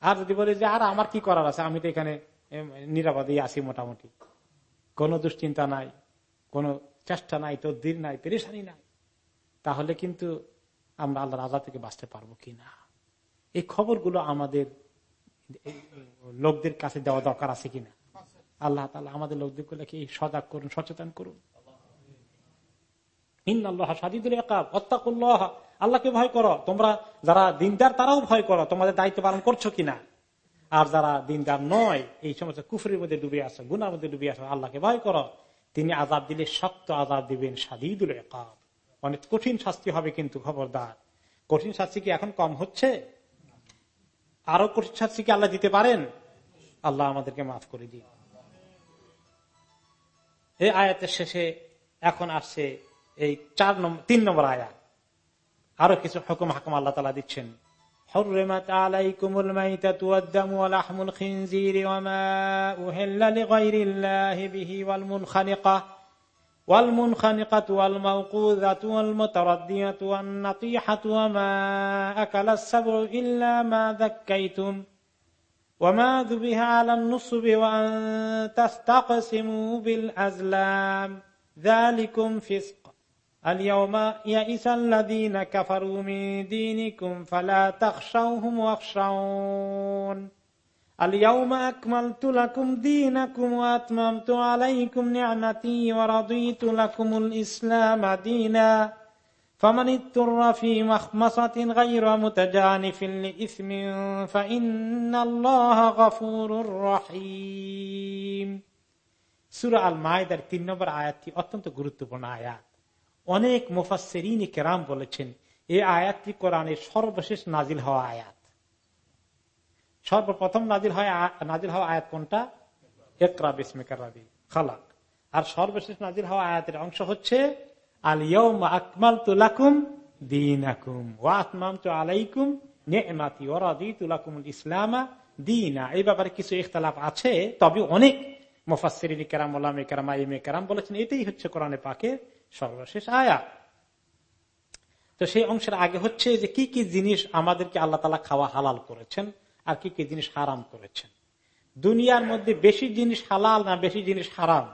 আর যদি বলে যে, আর আমার কি করার আছে? আমি তো এখানে নিরাপদে আছি মোটামুটি। কোনো দুশ্চিন্তা নাই, কোনো চেষ্টা নাই তদ্দির নাই, পেরেশানি নাই। তাহলে কিন্তু আমরা আল্লাহর আজা থেকে বাঁচতে পারব কি না এই খবরগুলো আমাদের লোকদের কাছে দেওয়া দরকার আছে কিনা? আল্লাহ তালা আমাদের লোকদেরগুলোকে সজাগ করুন, সচেতন করুন। আল্লাহকে ভয় করো। তোমরা যারা দিনদার, তারাও ভয় করো। তোমাদের দায়িত্ব পালন করছ কিনা? আর যারা দিনদার নয়, এই সমস্ত কুফরের মধ্যে ডুবে আসো, গুনার মধ্যে ডুবে আসো, আল্লাহকে ভয় করো। তিনি আজাদ দিলে শক্ত আজাদ দিবেন সাদিদুল একাব অনেক কঠিন শাস্তি হবে কিন্তু খবরদার কঠিন শাস্তি কি এখন কম হচ্ছে আরো কঠিন শাস্তি কি আল্লাহ দিতে পারেন আল্লাহ আমাদেরকে মাফ করে দিন এই আয়াতের শেষে এখন আসছে এই চার নম্বর তিন নম্বর আয়াত আরো কিছু হুকুম হাকুম আল্লাহ তালা দিচ্ছেন حرمت عليكم الميتة والدم ولحم الخنزير وما أهل لغير الله به والمنخنقة والمنخنقة والموقوذة والمتردية والنطيحة وما أكل السبع إلا ما ذكيتم وما ذبح على النصب وأن تستقسموا بالأزلام. ذلكم فسق. اليوم يئس الذين كفروا من دينكم فلا تخشوهم واخشون اليوم أكملت لكم دينكم وأتممت عليكم نعمتي ورضيت لكم الإسلام دينا فمن اضطر في مخمصة غير متجانف لإثم فإن الله غفور رحيم সুরা আল মায়দার তিন নম্বর আয়াতটি অত্যন্ত গুরুত্বপূর্ণ আয়াত অনেক মুফাসেরিন কেরাম বলেছেন এই আয়াতটি কোরআনের সর্বশেষ নাজিল হওয়া আয়াত সর্বপ্রথম নাজিল হয় নাজিল হওয়া আয়াত কোনটা? একরা বিসমিকার খালাক। আর সর্বশেষ নাজির হওয়া আয়াতের অংশ হচ্ছে আল ইয়ম আকমাল তুলাকুম দিন আকুম আলাইকুম নেমাতি ওরাদি তুলাকুম ইসলামা দিনা। এই ব্যাপারে কিছু আছে, তবে অনেক মুফাসির কেরাম ওলামে কেরাম কেরাম বলেছেন, এটাই হচ্ছে কোরআনে পাকের সর্বশেষ আয়া তো সেই অংশের আগে হচ্ছে যে, কি কি জিনিস আমাদেরকে আল্লাহ তালা খাওয়া হালাল করেছেন? আর কি কি জিনিস হারাম করেছেন? দুনিয়ার মধ্যে বেশি জিনিস হালাল না বেশি জিনিস হারাম?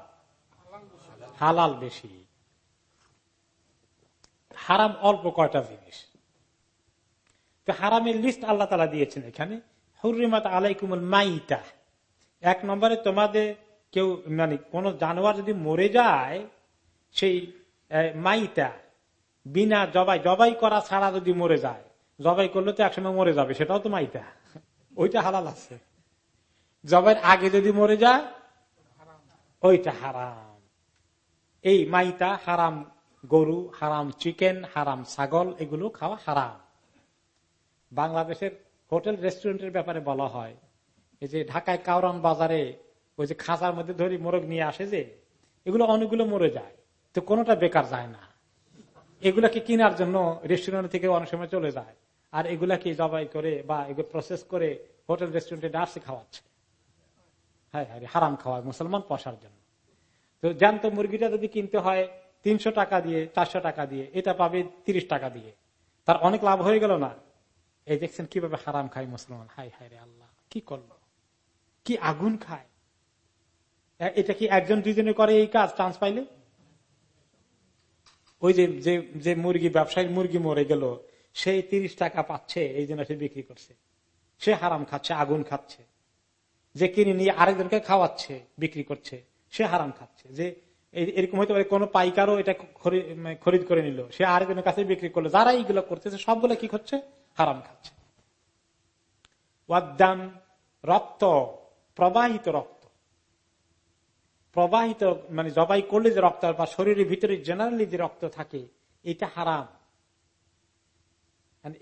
হালাল বেশি। হারাম অল্প কয়টা জিনিস? তো হারামের লিস্ট আল্লাহ তালা দিয়েছেন এখানে। হুরিমাত আলাইকুমুল মাইটা এক নম্বরে তোমাদের কেউ মানে কোন জানোয়ার যদি মরে যায়, সেই মাইটা বিনা জবাই জবাই করা ছাড়া যদি মরে যায়, জবাই করলে তো একসময় মরে যাবে, সেটাও তো মাইটা ওইটা হালাল আছে। জবাইয়ের আগে যদি মরে যায়, ওইটা হারাম। এই মাইটা হারাম গরু, হারাম চিকেন, হারাম ছাগল, এগুলো খাওয়া হারাম। বাংলাদেশের হোটেল, রেস্টুরেন্টের ব্যাপারে বলা হয়, এই যে ঢাকায় কাউরান বাজারে ওই যে খাঁচার মধ্যে ধরি মোরগ নিয়ে আসে যে, এগুলো অনেকগুলো মরে যায়। তো কোনোটা বেকার যায় না। এগুলাকে কেনার জন্য রেস্টুরেন্ট থেকে অনেক সময় চলে যায়। আর এগুলাকে জবাই করে বা এগুলো প্রসেস করে হোটেল রেস্টুরেন্টে ডার্সে খাওয়াচ্ছে। হ্যাঁ হ্যাঁ হারাম খাওয়ায় মুসলমান পশার জন্য। তো জ্যান্ত মুরগিটা যদি কিনতে হয় তিনশো টাকা দিয়ে, চারশো টাকা দিয়ে, এটা পাবে তিরিশ টাকা দিয়ে। তার অনেক লাভ হয়ে গেল না? এই দেখছেন কীভাবে হারাম খায় মুসলমান? হাই হাই রে আল্লাহ, কি করল? কি আগুন খায়? এটা কি একজন দুইজনে করে এই কাজ চান্স পাইলে? ওই যে যে মুরগি ব্যবসায়ী মুরগি মরে গেল সেই তিরিশ টাকা পাচ্ছে, এই জন্য সে বিক্রি করছে। সে হারাম খাচ্ছে, আগুন খাচ্ছে। যে কিনে নিয়ে আরেকজনকে খাওয়াচ্ছে, বিক্রি করছে, সে হারাম খাচ্ছে। যে এরকম হইতে পারে কোনো পাইকারও এটা মানে খরিদ করে নিল। সে আরেকজনের কাছে বিক্রি করল। যারা এইগুলো করতেছে, সবগুলো কি করছে? হারাম খাচ্ছে। ওয়াদ্দাম রক্ত, প্রবাহিত রক্ত। প্রবাহিত মানে জবাই করলে যে রক্ত বা শরীরের ভিতরে জেনারেলি যে রক্ত থাকে, এটা হারাম।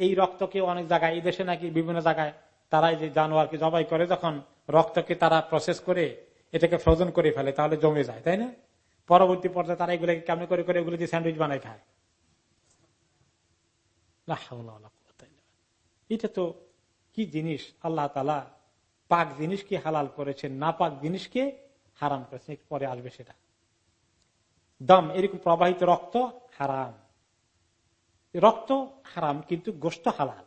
এই রক্তকে অনেক জায়গায়, এই দেশে নাকি বিভিন্ন জায়গায় তারা যে জানোয়ারকে জবাই করে, যখন রক্তকে তারা প্রসেস করে, এটাকে ফ্রোজন করে ফেলে, তাহলে জমে যায়, তাই না? পরবর্তী পর্যায়ে তারা এগুলোকে কেমন করে করে এগুলো দিয়ে স্যান্ডউইচ বানাই খায়। এটা তো কি জিনিস? আল্লাহ তালা পাক জিনিসকে হালাল করেছেন না পাক জিনিসকে হারাম করেছেন পরে আসবে সেটা। দম, এরকম প্রবাহিত রক্ত হারাম। রক্ত হারাম, কিন্তু গোস্ত হালাল।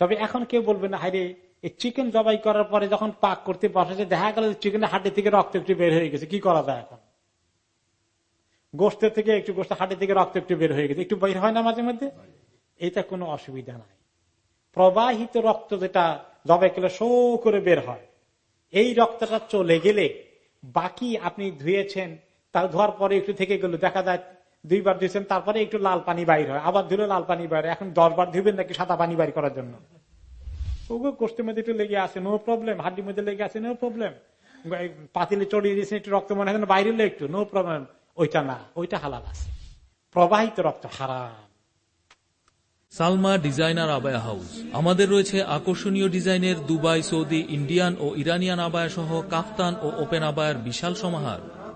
তবে এখন কেউ বলবে না হাইরে এই চিকেন জবাই করার পরে যখন পাক করতে বসেছে দেখা গেল চিকেনের হাড্ডি থেকে রক্ত একটু বের হয়ে গেছে। কি করা যায় এখন? গোস্তের থেকে একটু গোস্ত হাড্ডি থেকে রক্ত একটু বের হয়ে গেছে। একটু বের হয় না মাঝে মধ্যে? এটা কোনো অসুবিধা নাই। প্রবাহিত রক্ত যেটা জবাই করলে শো করে বের হয়। এই রক্তটা চলে গেলে বাকি আপনি ধুয়েছেন তার ধোয়ার পরে একটু থেকে গেল, দেখা যায় দুইবার ধুয়েছেন তারপরে একটু লাল পানি বাইর হয়। আবার ধুলে লাল পানি বাইর এখন দশবার ধুবেন নাকি সাদা পানি বাইর করার জন্য? ওগুলো কোষ্ঠের মধ্যে একটু লেগে আছে নো প্রবলেম হাড্ডির মধ্যে লেগে আছে নো প্রবলেম পাতিলে চড়িয়ে দিয়েছেন, একটু রক্ত মনে হয় বাইরে একটু নো প্রবলেম ওইটা না, ওইটা হালাল আছে। প্রবাহিত রক্ত হারাম। Salma designer abaya house. আমাদের রয়েছে আকর্ষণীয় ডিজাইনের দুবাই, সৌদি, ইন্ডিয়ান ও ইরানিয়ান আবায়া সহ কাফতান ও ওপেন আবায়ের বিশাল সমাহার।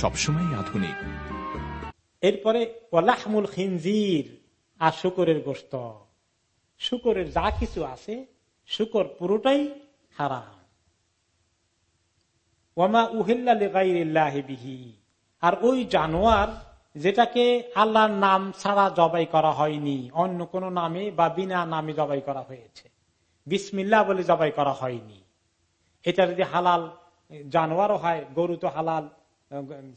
সবসময় আধুনিক। এরপরে, ওয়ালাহমুল খিনজির আর শুকরের গোস্ত শুকরের যা কিছু আছে, শুকর পুরোটাই হারাম। ওয়ামা উহিল্লাহি আর ওই জানোয়ার যেটাকে আল্লাহর নাম ছাড়া জবাই করা হয়নি, অন্য কোন নামে বা বিনা নামে জবাই করা হয়েছে। বিসমিল্লা বলে জবাই করা হয়নি। এটা যদি হালাল জানোয়ারও হয়, গরু তো হালাল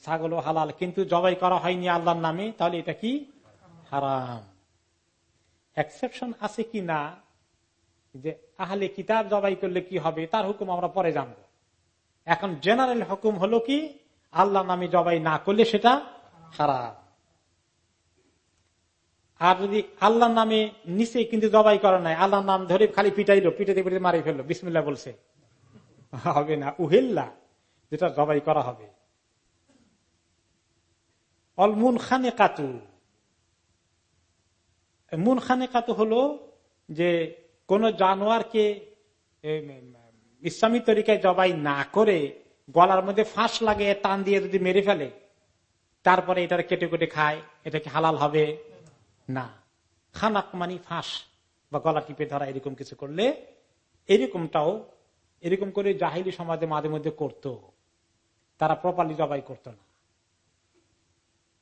ছাগলও হালাল, কিন্তু জবাই করা হয়নি আল্লাহর নামে, তাহলে এটা কি? হারাম। এক্সেপশন আছে কি না? যে আহলে কিতাব জবাই করলে কি হবে? তার হুকুম আমরা পরে জানব। এখন জেনারেল হুকুম হলো কি? আল্লাহ নামে জবাই না করলে সেটা হারাম। আর যদি আল্লাহর নামে নিচে কিন্তু জবাই করা নাই, আল্লাহর নাম ধরে খালি পিটাইলো, পিটাইতে পিটাইতে মারি ফেলল বিসমিল্লা বলছে। হবে না, উহিল্লা, যেটা জবাই করা হবে। অলমুন খানে কাতু মুন খানে কাতু হলো যে কোন জানোয়ারকে ইসলামী তরিকায় জবাই না করে গলার মধ্যে ফাঁস লাগে টান দিয়ে যদি মেরে ফেলে, তারপরে এটা কেটে কেটে খায়, এটা কি হালাল হবে? না। খানাক মানি ফাঁস বা গলা টিপে ধরা এরকম কিছু করলে এরকমটাও, এরকম করে জাহিলি সমাজে মাঝে মধ্যে করত। তারা প্রপারলি জবাই করতো না।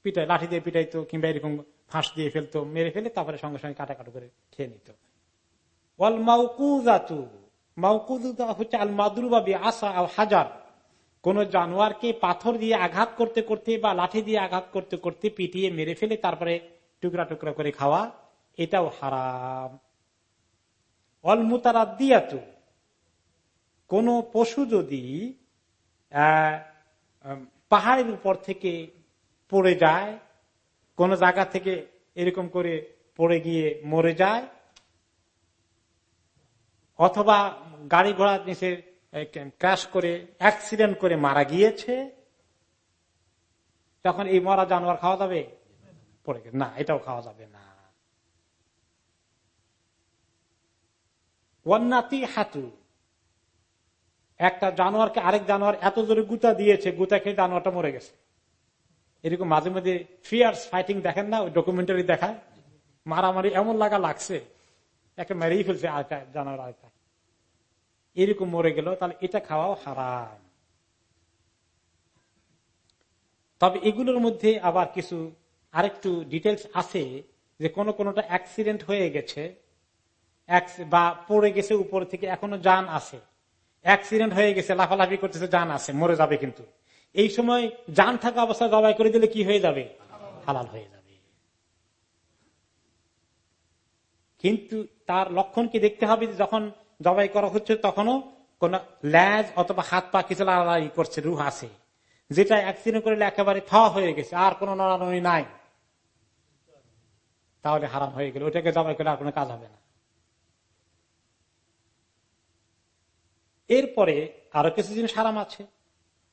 পিটাই লাঠি দিয়ে পিটাইতো কিংবা এরকম ফাঁস দিয়ে ফেলতো, মেরে ফেলে তারপরে সঙ্গে সঙ্গে কাটাকাটো করে খেয়ে নিত। ওয়াল মাউকুজাতু মাউকুজা হচ্ছে আল মাদুরুবাবি আসা আল হাজার। কোন জানোয়ারকে পাথর দিয়ে আঘাত করতে করতে বা লাঠি দিয়ে আঘাত করতে করতে পিটিয়ে মেরে ফেলে, তারপরে টুকরা টুকরা করে খাওয়া, এটাও হারাম। অলমুতারা দিয়াতু কোন পশু যদি পাহাড়ের উপর থেকে পড়ে যায়, কোন জায়গা থেকে এরকম করে পড়ে গিয়ে মরে যায়, অথবা গাড়ি ঘোড়া নিচে ক্রাশ করে, অ্যাক্সিডেন্ট করে মারা গিয়েছে, তখন এই মরা জানোয়ার খাওয়া যাবে? পড়ে না, এটাও খাওয়া যাবে না। ওয়ান্নাতি হাতু একটা জানোয়ারকে আরেক জানোয়ার এত জোরে গুতা দিয়েছে, গুতা খেয়ে জানোয়ারটা মরে গেছে। এরকম মাঝে মাঝে ফিয়ার্স ফাইটিং দেখেন না? ওই ডকুমেন্টারি দেখায়? মারামারি এমন লাগা লাগছে। একটা মেরেই ফেলছে আরেকটা জানোয়ার আরেকটা। এরকম মরে গেল, তাহলে এটা খাওয়াও হারাম। তবে এগুলোর মধ্যে আবার কিছু আরেকটু ডিটেলস আছে যে কোন কোনটা অ্যাক্সিডেন্ট হয়ে গেছে বা পড়ে গেছে উপর থেকে এখনও যান আছে। অ্যাক্সিডেন্ট হয়ে গেছে, লাফালাফি করতেছে যান আছে, মরে যাবে কিন্তু। এই সময় যান থাকা অবস্থা জবাই করে দিলে কি হয়ে যাবে? হালাল হয়ে যাবে। কিন্তু তার লক্ষণ কি দেখতে হবে যখন জবাই করা হচ্ছে তখনও কোন ল্যাজ অথবা হাত পা কিছু লড়াই করছে, রুহ আছে। যেটা অ্যাক্সিডেন্ট করলে একেবারে থাওয়া হয়ে গেছে, আর কোন নড়ানড়ি নাই। তাহলে হারাম হয়ে গেল, ওটাকে জবাই করলে আর কোনো কাজ হবে না। এরপরে আরও কিছু জিনিস হারাম আছে।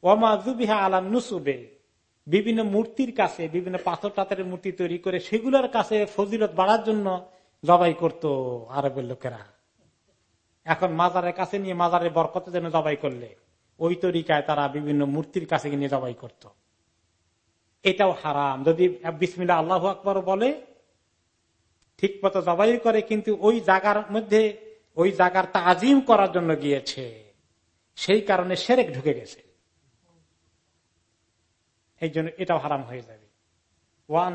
ওমাজুবিহা আলাম নুসুবে। বিভিন্ন মূর্তির কাছে, বিভিন্ন পাথর টাতের মূর্তি তৈরি করে সেগুলোর কাছে ফজিলত বাড়ার জন্য জবাই করত আরবের লোকেরা। এখন মাজারের কাছে নিয়ে মাজারের বরকতের জন্য জবাই করলে ওই তরিকায় তারা বিভিন্ন মূর্তির কাছে নিয়ে জবাই করত। এটাও হারাম। যদি বিসমিল্লা আল্লাহ আকবর বলে, ঠিক মতো জবাই করে, কিন্তু ওই জায়গার মধ্যে, ওই জায়গার তাজিম করার জন্য গিয়েছে। সেই কারণে সেরেক ঢুকে গেছে। এই জন্য এটাও হারাম হয়ে যাবে। ওয়ান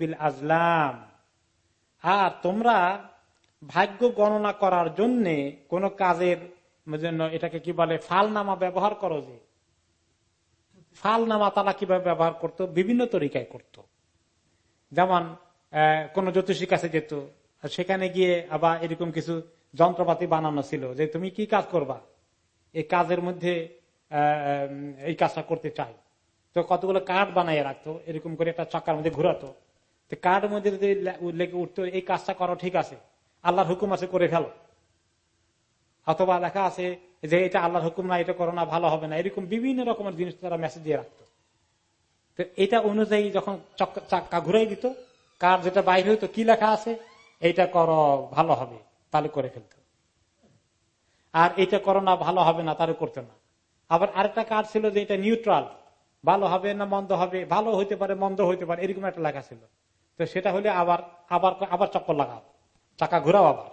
বিল আজলাম। আর তোমরা ভাগ্য গণনা করার জন্য কোন কাজের জন্য এটাকে কি বলে ফালনামা ব্যবহার করো যে। ফালনামা তারা কীভাবে ব্যবহার করত? বিভিন্ন তরিকায় করত। যেমন কোন জ্যোতিষী কাছে যেত, সেখানে গিয়ে আবার এরকম কিছু যন্ত্রপাতি বানানো ছিল যে তুমি কি কাজ করবা? এই কাজের মধ্যে এই কাজটা করতে চাই। তো কতগুলো কাঠ বানাইয়ে রাখতো, এরকম করে একটা চাকার মধ্যে ঘুরাতো। তো কাঠ মধ্যে যদি লেগে উঠতো, এই কাজটা করো, ঠিক আছে। আল্লাহর হুকুম আছে, করে ফেলো। অথবা লেখা আছে যে এটা আল্লাহর হুকুম না, এটা করোনা ভালো হবে না। এরকম বিভিন্ন রকমের জিনিস তারা মেসেজ দিয়ে রাখতো। তো এটা অনুযায়ী যখন চাক্কা ঘুরাই দিত কার যেটা বাইরে হইতো, কি লেখা আছে? এইটা করো, ভালো হবে, তাহলে করে ফেলতো। আর এটা করো না, ভালো হবে না, তাহলে করতো না। আবার আরেকটা কার্ড ছিল যে এটা নিউট্রাল ভালো হবে না মন্দ হবে? ভালো হইতে পারে, মন্দ হইতে পারে, এরকম একটা লেখা ছিল। তো সেটা হলে আবার আবার আবার চক্কর লাগাও। চাকা ঘুরাও আবার।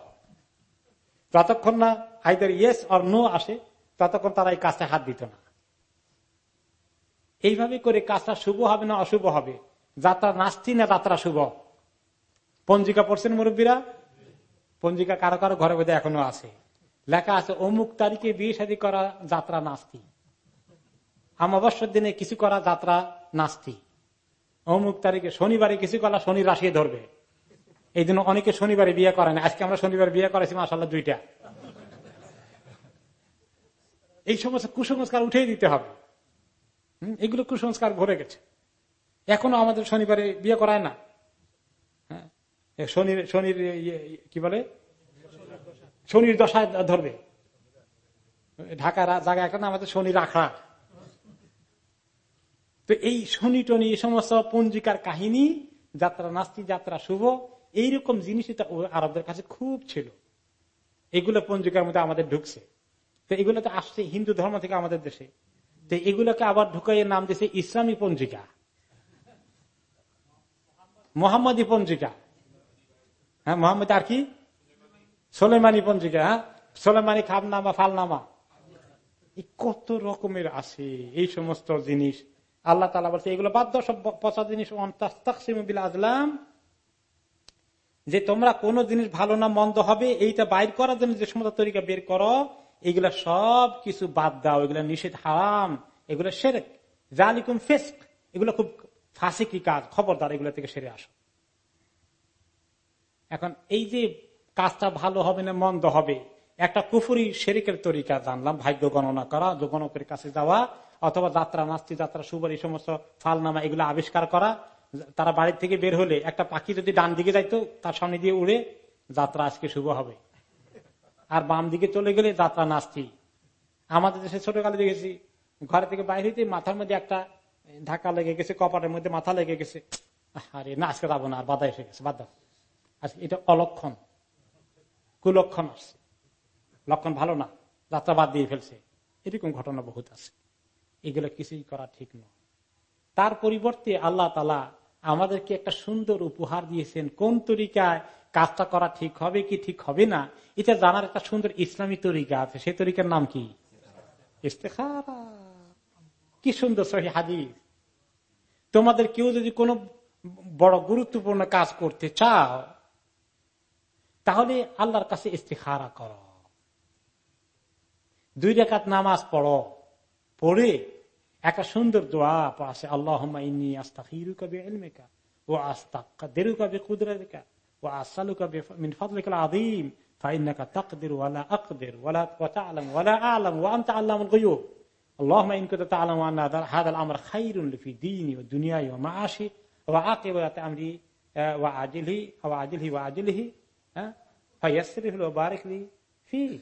যতক্ষণ না আইদার ইয়েস অর নো আসে, ততক্ষণ তারা এই কাজটা হাত দিত না। এইভাবে করে কাজটা শুভ হবে না অশুভ হবে? যাত্রা নাস্তি না যাত্রা শুভ? পঞ্জিকা পড়ছেন মুরব্বীরা? পঞ্জিকা কারও কারও ঘরে বোধহয় এখনও আছে। লেখা আছে, অমুক তারিখে বিয়ে শাদী করা যাত্রা নাস্তি। আমাবস্যার দিনে কিছু করা যাত্রা নাস্তি। অমুক তারিখে শনিবারে কিছু করা শনি রাশিয়ে ধরবে। এই জন্য অনেকে শনিবারে বিয়ে করে না। আজকে আমরা শনিবার বিয়ে করেছি মাসাল্লাহ দুইটা। এই সমস্ত কুসংস্কার উঠে দিতে হবে। এগুলো কুসংস্কার ভরে গেছে। এখনও আমাদের শনিবারে বিয়ে করায় না। হ্যাঁ, শনির শনির ইয়ে, কি বলে? শনির দশায় ধরবে। ঢাকার জায়গা একটা না আমাদের শনির রাখা তো এই শনি টনি এই সমস্ত পঞ্জিকার কাহিনী, যাত্রা নাস্তি, যাত্রা শুভ, এইরকম জিনিস এটা আরবদের কাছে খুব ছিল। এগুলো পঞ্জিকার মধ্যে আমাদের ঢুকছে। তো এগুলো তো আসছে হিন্দু ধর্ম থেকে আমাদের দেশে। তো এগুলোকে আবার ঢুকাইয়ে নাম দিয়েছে ইসলামী পঞ্জিকা। মোহাম্মদী পঞ্জিকা। হ্যাঁ মোহাম্মদ আর কি? সোলেমানি পঞ্জিকা হ্যাঁ? সোলেমানি খাবনামা, ফালনামা। কত রকমের আছে এই সমস্ত জিনিস। আল্লাহ তালা বলছে, এগুলো দাও সব পচা জিনিস আজলাম। যে তোমরা কোন জিনিস ভালো না মন্দ হবে, এইটা বাইর করার জন্য যে সমস্ত তরিকা বের করো, এগুলা সব কিছু বাদ দাও, এগুলা নিষেধ হারাম, এগুলো সেরেক। জালিকুম ফেস্ক, এগুলো খুব ফাঁসিকি কাজ, খবরদার এগুলো থেকে সেরে আসো। এখন এই যে কাজটা ভালো হবে না মন্দ হবে, একটা কুফুরি শেরিকের তরিকা জানলাম, ভাগ্য গণনা করা গণকের কাছে যাওয়া অথবা যাত্রা, নাস্তি যাত্রা সুবার এই সমস্ত ফালনামা, এগুলো আবিষ্কার করা, তারা বাড়ির থেকে বের হলে একটা পাখি যদি ডান দিকে যাইতো, তার সামনে দিয়ে উড়ে যাত্রা আজকে শুভ হবে। আর বাম দিকে চলে গেলে যাত্রা নাস্তি। আমাদের দেশে ছোটকালে দেখেছি, ঘরে থেকে বাইরে হইতে মাথার মধ্যে একটা ধাক্কা লেগে গেছে, কপাটের মধ্যে মাথা লেগে গেছে। আরে না, আজকে যাব না, আর বাধা এসে গেছে বাধা আজকে এটা অলক্ষণ, কুলক্ষণ আসছে। লক্ষণ ভালো না, যাত্রা বাদ দিয়ে ফেলছে। এরকম ঘটনা বহুত আছে। এগুলো কিছুই করা ঠিক নয়। তার পরিবর্তে আল্লাহ তালা আমাদেরকে একটা সুন্দর উপহার দিয়েছেন। কোন তরিকায় কাজটা করা ঠিক হবে কি ঠিক হবে না, এটা জানার একটা সুন্দর ইসলামী তরিকা আছে। সেই তরিকার নাম কি? কি সুন্দর সহি তোমাদের কেউ যদি কোনো বড় গুরুত্বপূর্ণ কাজ করতে চাও, তাহলে আল্লাহর কাছে ইস্তেখারা করো। দুই রেখাত নামাজ পড়ো। পড়ে একটা সুন্দর দোয়া আছে আল্লাহ ইন্নি আস্তাখিরুকা বিইলমিকা ও আস্তাকদিরুকা বিকুদরাতিকা ও আসসালুকা মিন ফাদলিকাল আযীম فإنك تقدر ولا أقدر ولا وتعلم ولا أعلم وأنت علام الغيوب اللهم إن كنت تعلم أن هذا الأمر خير في ديني ودنياي ومعاشي وعاقبة أمري وعاجله وعاجله وعاجله فيسره وبارك لي فيه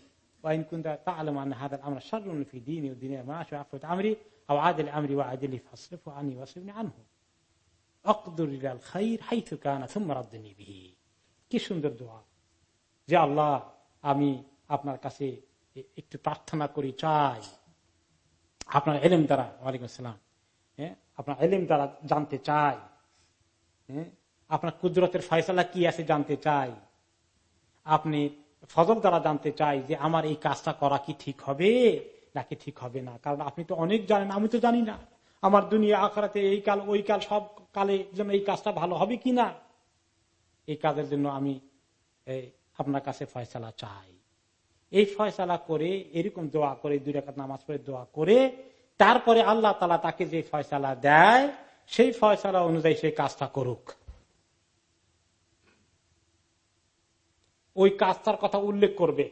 وإن كنت تعلم أن هذا الأمر شر في ديني ودنياي ومعاشي وعاقبة أمري أو عاجل أمري وعاجله فاصرفه عني واصرفني عنه أقدر إلى الخير حيث كان ثم ردني به কি সুন্দর দোয়া যে আল্লাহ আমি আপনার কাছে একটু প্রার্থনা করি চাই আপনার এলেম দ্বারা ওয়ালাইকুম আসসালাম হ্যাঁ আপনার এলেম দ্বারা জানতে চাই হ্যাঁ আপনার কুদরতের ফয়সলা কি আছে জানতে চাই আপনি ফজল দ্বারা জানতে চাই যে আমার এই কাজটা করা কি ঠিক হবে নাকি ঠিক হবে না? কারণ আপনি তো অনেক জানেন, আমি তো জানি না। আমার দুনিয়া আখড়াতে এই কাল, ওই কাল, সব কালে যেন এই কাজটা ভালো হবে কি না? এই কাজের জন্য আমি আপনার কাছে ফয়সালা চাই। এই ফয়সালা করে, এরকম দোয়া করে, দুই রেখাত নামাজ পড়ে দোয়া করে, তারপরে আল্লাহ তালা তাকে যে ফয়সালা দেয়, সেই ফয়সালা অনুযায়ী সেই কাজটা করুক। ওই কাজটার কথা উল্লেখ করবে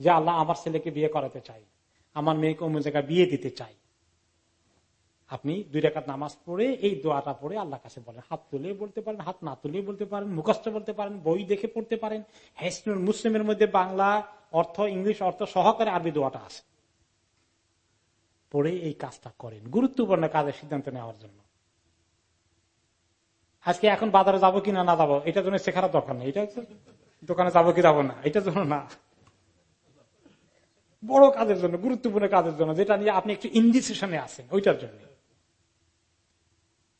যে আল্লাহ আমার ছেলেকে বিয়ে করাতে চাই, আমার মেয়েকে অন্য জায়গায় বিয়ে দিতে চাই। আপনি দুই রেখাত নামাজ পড়ে, এই দোয়াটা পড়ে আল্লাহ কাছে বলেন, হাত তুলে বলতে পারেন, হাত না তুলে বলতে পারেন, মুখস্থ বলতে পারেন, বই দেখে পড়তে পারেন। হেসনুল মুসলিমের মধ্যে বাংলা অর্থ, ইংলিশ অর্থ সহকারে আরবি দোয়াটা আছে। পড়ে এই কাজটা করেন, গুরুত্বপূর্ণ কাজের সিদ্ধান্ত নেওয়ার জন্য। আজকে এখন বাজারে যাব কিনা না যাব, এটার জন্য শেখার দরকার নেই, এটা দোকানে যাব কি যাব না? এটার জন্য না। বড় কাজের জন্য, গুরুত্বপূর্ণ কাজের জন্য, যেটা নিয়ে আপনি একটু ইন্ডিসিশনে আছেন, ওইটার জন্য।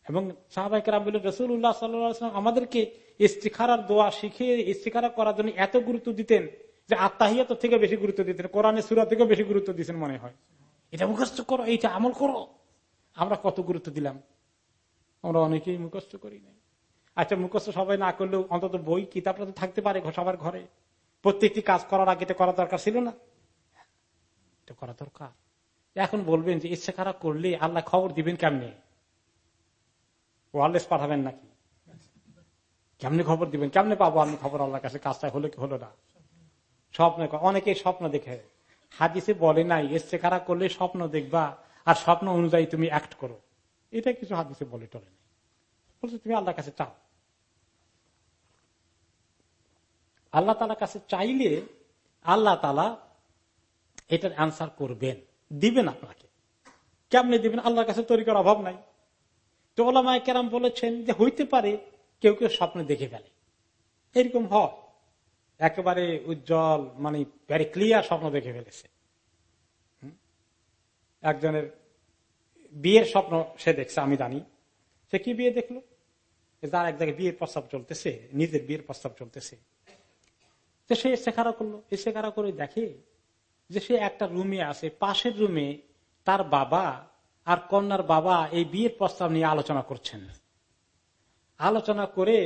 এবং সাহাবাহিকেরাম বললেন রসুল্লাহ সাল্লাম আমাদেরকে ইস্তিখারার দোয়া শিখে ইস্তিখারা করার জন্য এত গুরুত্ব দিতেন যে আত্মাহিয়াত থেকে বেশি গুরুত্ব দিতেন কোরআনে সুরা থেকেও বেশি গুরুত্ব দিতেন মনে হয়। এটা মুখস্থ করো, এইটা আমল করো। আমরা কত গুরুত্ব দিলাম? আমরা অনেকেই মুখস্থ করি নাই। আচ্ছা মুখস্থ সবাই না করলেও অন্তত বই কিতাবটা তো থাকতে পারে সবার ঘরে। প্রত্যেকটি কাজ করার আগে এটা করা দরকার ছিল না। করা দরকার। এখন বলবেন যে ইচ্ছে খারাপ করলে আল্লাহ খবর দিবেন কেমনে? ওয়ারলেস পাঠাবেন নাকি? কেমনে খবর দিবেন? কেমনে পাবো আমি খবর আল্লাহর কাছে? কাজটা হলো কি হলো না? স্বপ্ন অনেকে স্বপ্ন দেখে। হাদিসে বলে নাই ইচ্ছে খারাপ করলে স্বপ্ন দেখবা, আর স্বপ্ন অনুযায়ী তুমি অ্যাক্ট করো। এটা কিছু হাদিসে বলে টলে বলছে, তুমি আল্লাহর কাছে চাও? আল্লাহ তালার কাছে চাইলে আল্লাহ তালা এটার অ্যান্সার করবেন। দিবেন আপনাকে। কেমনে দিবেন? আল্লাহর কাছে তরিকার অভাব নাই। তো ওলামায় কেরাম বলেছেন যে, হইতে পারে কেউ কেউ স্বপ্নে দেখে ফেলে। এরকম হয়। একেবারে উজ্জ্বল মানে ভেরি ক্লিয়ার স্বপ্ন দেখে ফেলেছে। একজনের বিয়ের স্বপ্ন সে দেখছে, আমি জানি। সে কি বিয়ে দেখল? যার এক জায়গায় বিয়ের প্রস্তাব চলতেছে, নিজের বিয়ের প্রস্তাব চলতেছে। তো সে শেখারা করল। শেখারা করে দেখে যে সে একটা রুমে আছে, পাশের রুমে তার বাবা আর কন্যার বাবা এই বিয়ের প্রস্তাব নিয়ে আলোচনা করছেন। আলোচনা করে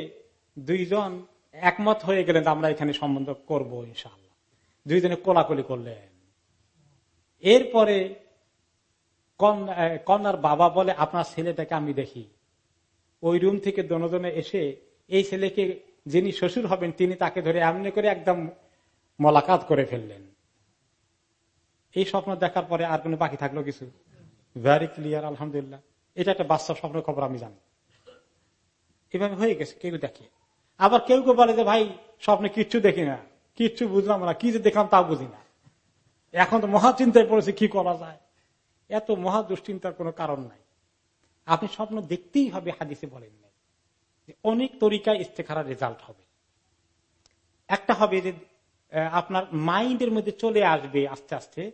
দুইজন একমত হয়ে গেলেন আমরা এখানে সম্বন্ধ করব ইনশাল্লাহ দুইজনে কোলাকুলি করলেন। এরপরে কন্যার বাবা বলে, আপনার ছেলেটাকে আমি দেখি। ওই রুম থেকে দনজনে এসে এই ছেলেকে যিনি শ্বশুর হবেন, তিনি তাকে ধরে এমনি করে একদম মলাকাত করে ফেললেন। এই স্বপ্ন দেখার পরে আর কোনো বাকি থাকল কিছু? ভেরি ক্লিয়ার আলহামদুলিল্লাহ। এটা একটা বাস্তব স্বপ্ন খবর, আমি জানি। এভাবে হয়ে গেছে, কেউ দেখে। আবার কেউ কেউ বলে যে, ভাই, স্বপ্নে কিচ্ছু দেখি না। কিচ্ছু বুঝলাম না। কি যে দেখলাম তা বুঝি না। এখন তো মহা চিন্তায় পড়েছে, কি করা যায়? এত মহা দুশ্চিন্তার কোনো কারণ নাই। আপনি স্বপ্ন দেখতেই হবে হাদিসে বলেন নাই অনেক তরিকায় ইস্তেখারা রেজাল্ট হবে। একটা হবে যে আপনার মাইন্ডের মধ্যে চলে আসবে আস্তে আস্তে।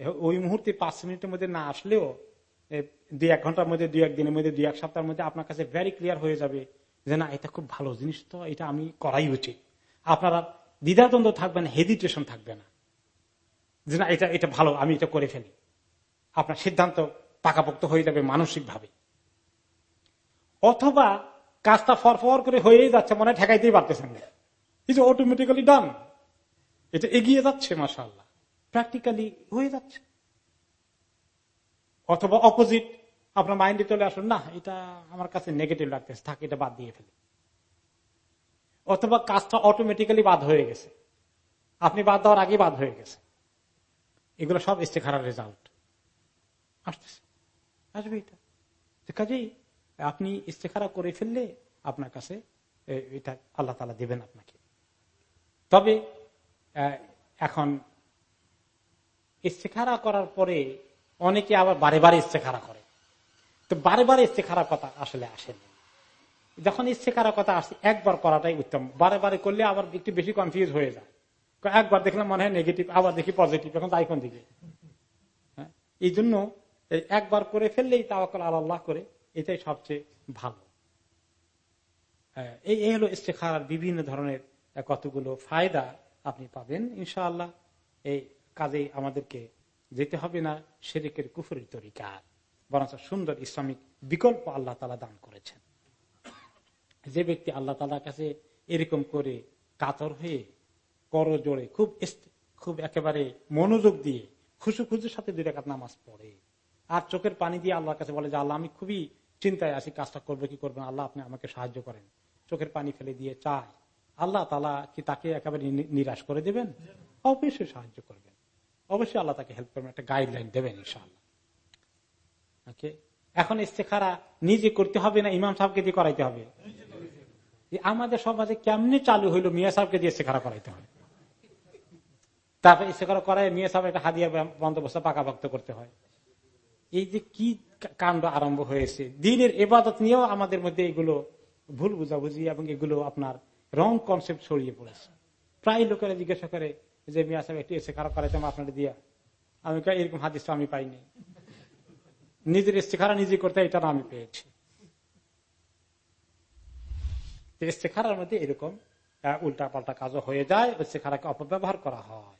ওই মুহূর্তে পাঁচ মিনিটের মধ্যে না আসলেও দুই এক ঘণ্টার মধ্যে, দুই একদিনের মধ্যে, দুই এক সপ্তাহের মধ্যে আপনার কাছে ভেরি ক্লিয়ার হয়ে যাবে যে, না, এটা খুব ভালো জিনিস তো, এটা আমি করাই উচিত। আপনারা দ্বিধাদ্বন্দ্ব থাকবে না হেজিটেশন থাকবে না। যে, না, এটা এটা ভালো, আমি এটা করে ফেলি। আপনার সিদ্ধান্ত পাকাপোক্ত হয়ে যাবে মানসিক ভাবে অথবা কাজটা ফর করে হয়েই যাচ্ছে, মনে ঠেকাইতেই পারতেছেন না। ইজ অটোমেটিক্যালি ডান এটা এগিয়ে যাচ্ছে মাসা আল্লাহ প্র্যাকটিক্যালি হয়ে যাচ্ছে। অথবা অপোজিট আপনার মাইন্ডে চলে আসুন, না, এটা আমার কাছে নেগেটিভ লাগতেছে, থাকে, এটা বাদ দিয়ে ফেলি। অথবা কাজটা অটোমেটিক্যালি বাদ হয়ে গেছে। আপনি বাদ দেওয়ার আগে বাদ হয়ে গেছে। এগুলো সব খারাপ রেজাল্ট আসতেছে। আসবে এটা কাজেই আপনি ইস্তেখারা করে ফেললে আপনার কাছে এটা আল্লাহ তালা দেবেন আপনাকে। তবে এখন ইস্তেখারা করার পরে অনেকে আবার বারে বারে ইস্তেখারা করে। তো বারে বারে ইস্তেখারা কথা আসলে আসেনি যখন ইস্তেখারা কথা আসে, একবার করাটাই উত্তম। বারে বারে করলে আবার একটু বেশি কনফিউজ হয়ে যায়। একবার দেখলাম মনে হয় নেগেটিভ আবার দেখি পজিটিভ এখন তাই কোন দিকে হ্যাঁ? এই জন্য একবার করে ফেললেই তাওয়াক্কল আল্লাহ করে এটাই সবচেয়ে ভালো। এই হলো ইস্তেখার বিভিন্ন ধরনের কতগুলো ফায়দা আপনি পাবেন, ইনশাআল্লাহ। এই কাজে আমাদেরকে যেতে হবে না, শেরিকের কুফুরের তরিকার বরঞ্চ সুন্দর ইসলামিক বিকল্প আল্লাহ তালা দান করেছেন। যে ব্যক্তি আল্লাহ তালার কাছে এরকম করে কাতর হয়ে কর জোরে খুব খুব একেবারে মনোযোগ দিয়ে খুশু খুশুর সাথে দুই রেখাত নামাজ পড়ে, আর চোখের পানি দিয়ে আল্লাহর কাছে বলে যে, আল্লাহ, আমি খুবই চিন্তায় আছি, কাজটা করব, কি করবেন আল্লাহ আপনি আমাকে সাহায্য করেন। চোখের পানি ফেলে দিয়ে চায় আল্লাহ তালা কি তাকে একেবারে নিরাশ করে দেবেন? অবশ্যই সাহায্য করবেন। অবশ্যই আল্লাহ তাকে হেল্প করবেন, একটা গাইডলাইন দেবেন, ইনশাআল্লাহ। ওকে এখন ইস্তেখারা নিজে করতে হবে না ইমাম সাহেবকে দিয়ে করাইতে হবে? আমাদের সমাজে কেমনে চালু হইল মিয়া সাহেবকে দিয়ে ইস্তেখারা করাইতে হবে তারপর ইস্তেখারা করায় মিয়া সাহেব একটা হাদিয়া বন্দোবস্ত পাকাভক্ত করতে হয়। এই যে কি কাণ্ড আরম্ভ হয়েছে? দিনের এবাদত নিয়েও আমাদের মধ্যে এগুলো ভুল বুঝাবুঝি এবং এগুলো আপনার রং কনসেপ্ট ছড়িয়ে পড়েছে। প্রায় লোকেরা জিজ্ঞাসা করে, যে মিয়া সাহেব, একটু এসে খারাপ করাইতাম আপনার দিয়া। আমি এরকম হাদিস আমি পাইনি। নিজের ইস্তেখারা নিজে করতে এটা আমি পেয়েছি। ইস্তেখারার মধ্যে এরকম উল্টা পাল্টা কাজও হয়ে যায়, ইস্তেখারাকে অপব্যবহার করা হয়।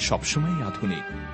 সবসময় আধুনিক।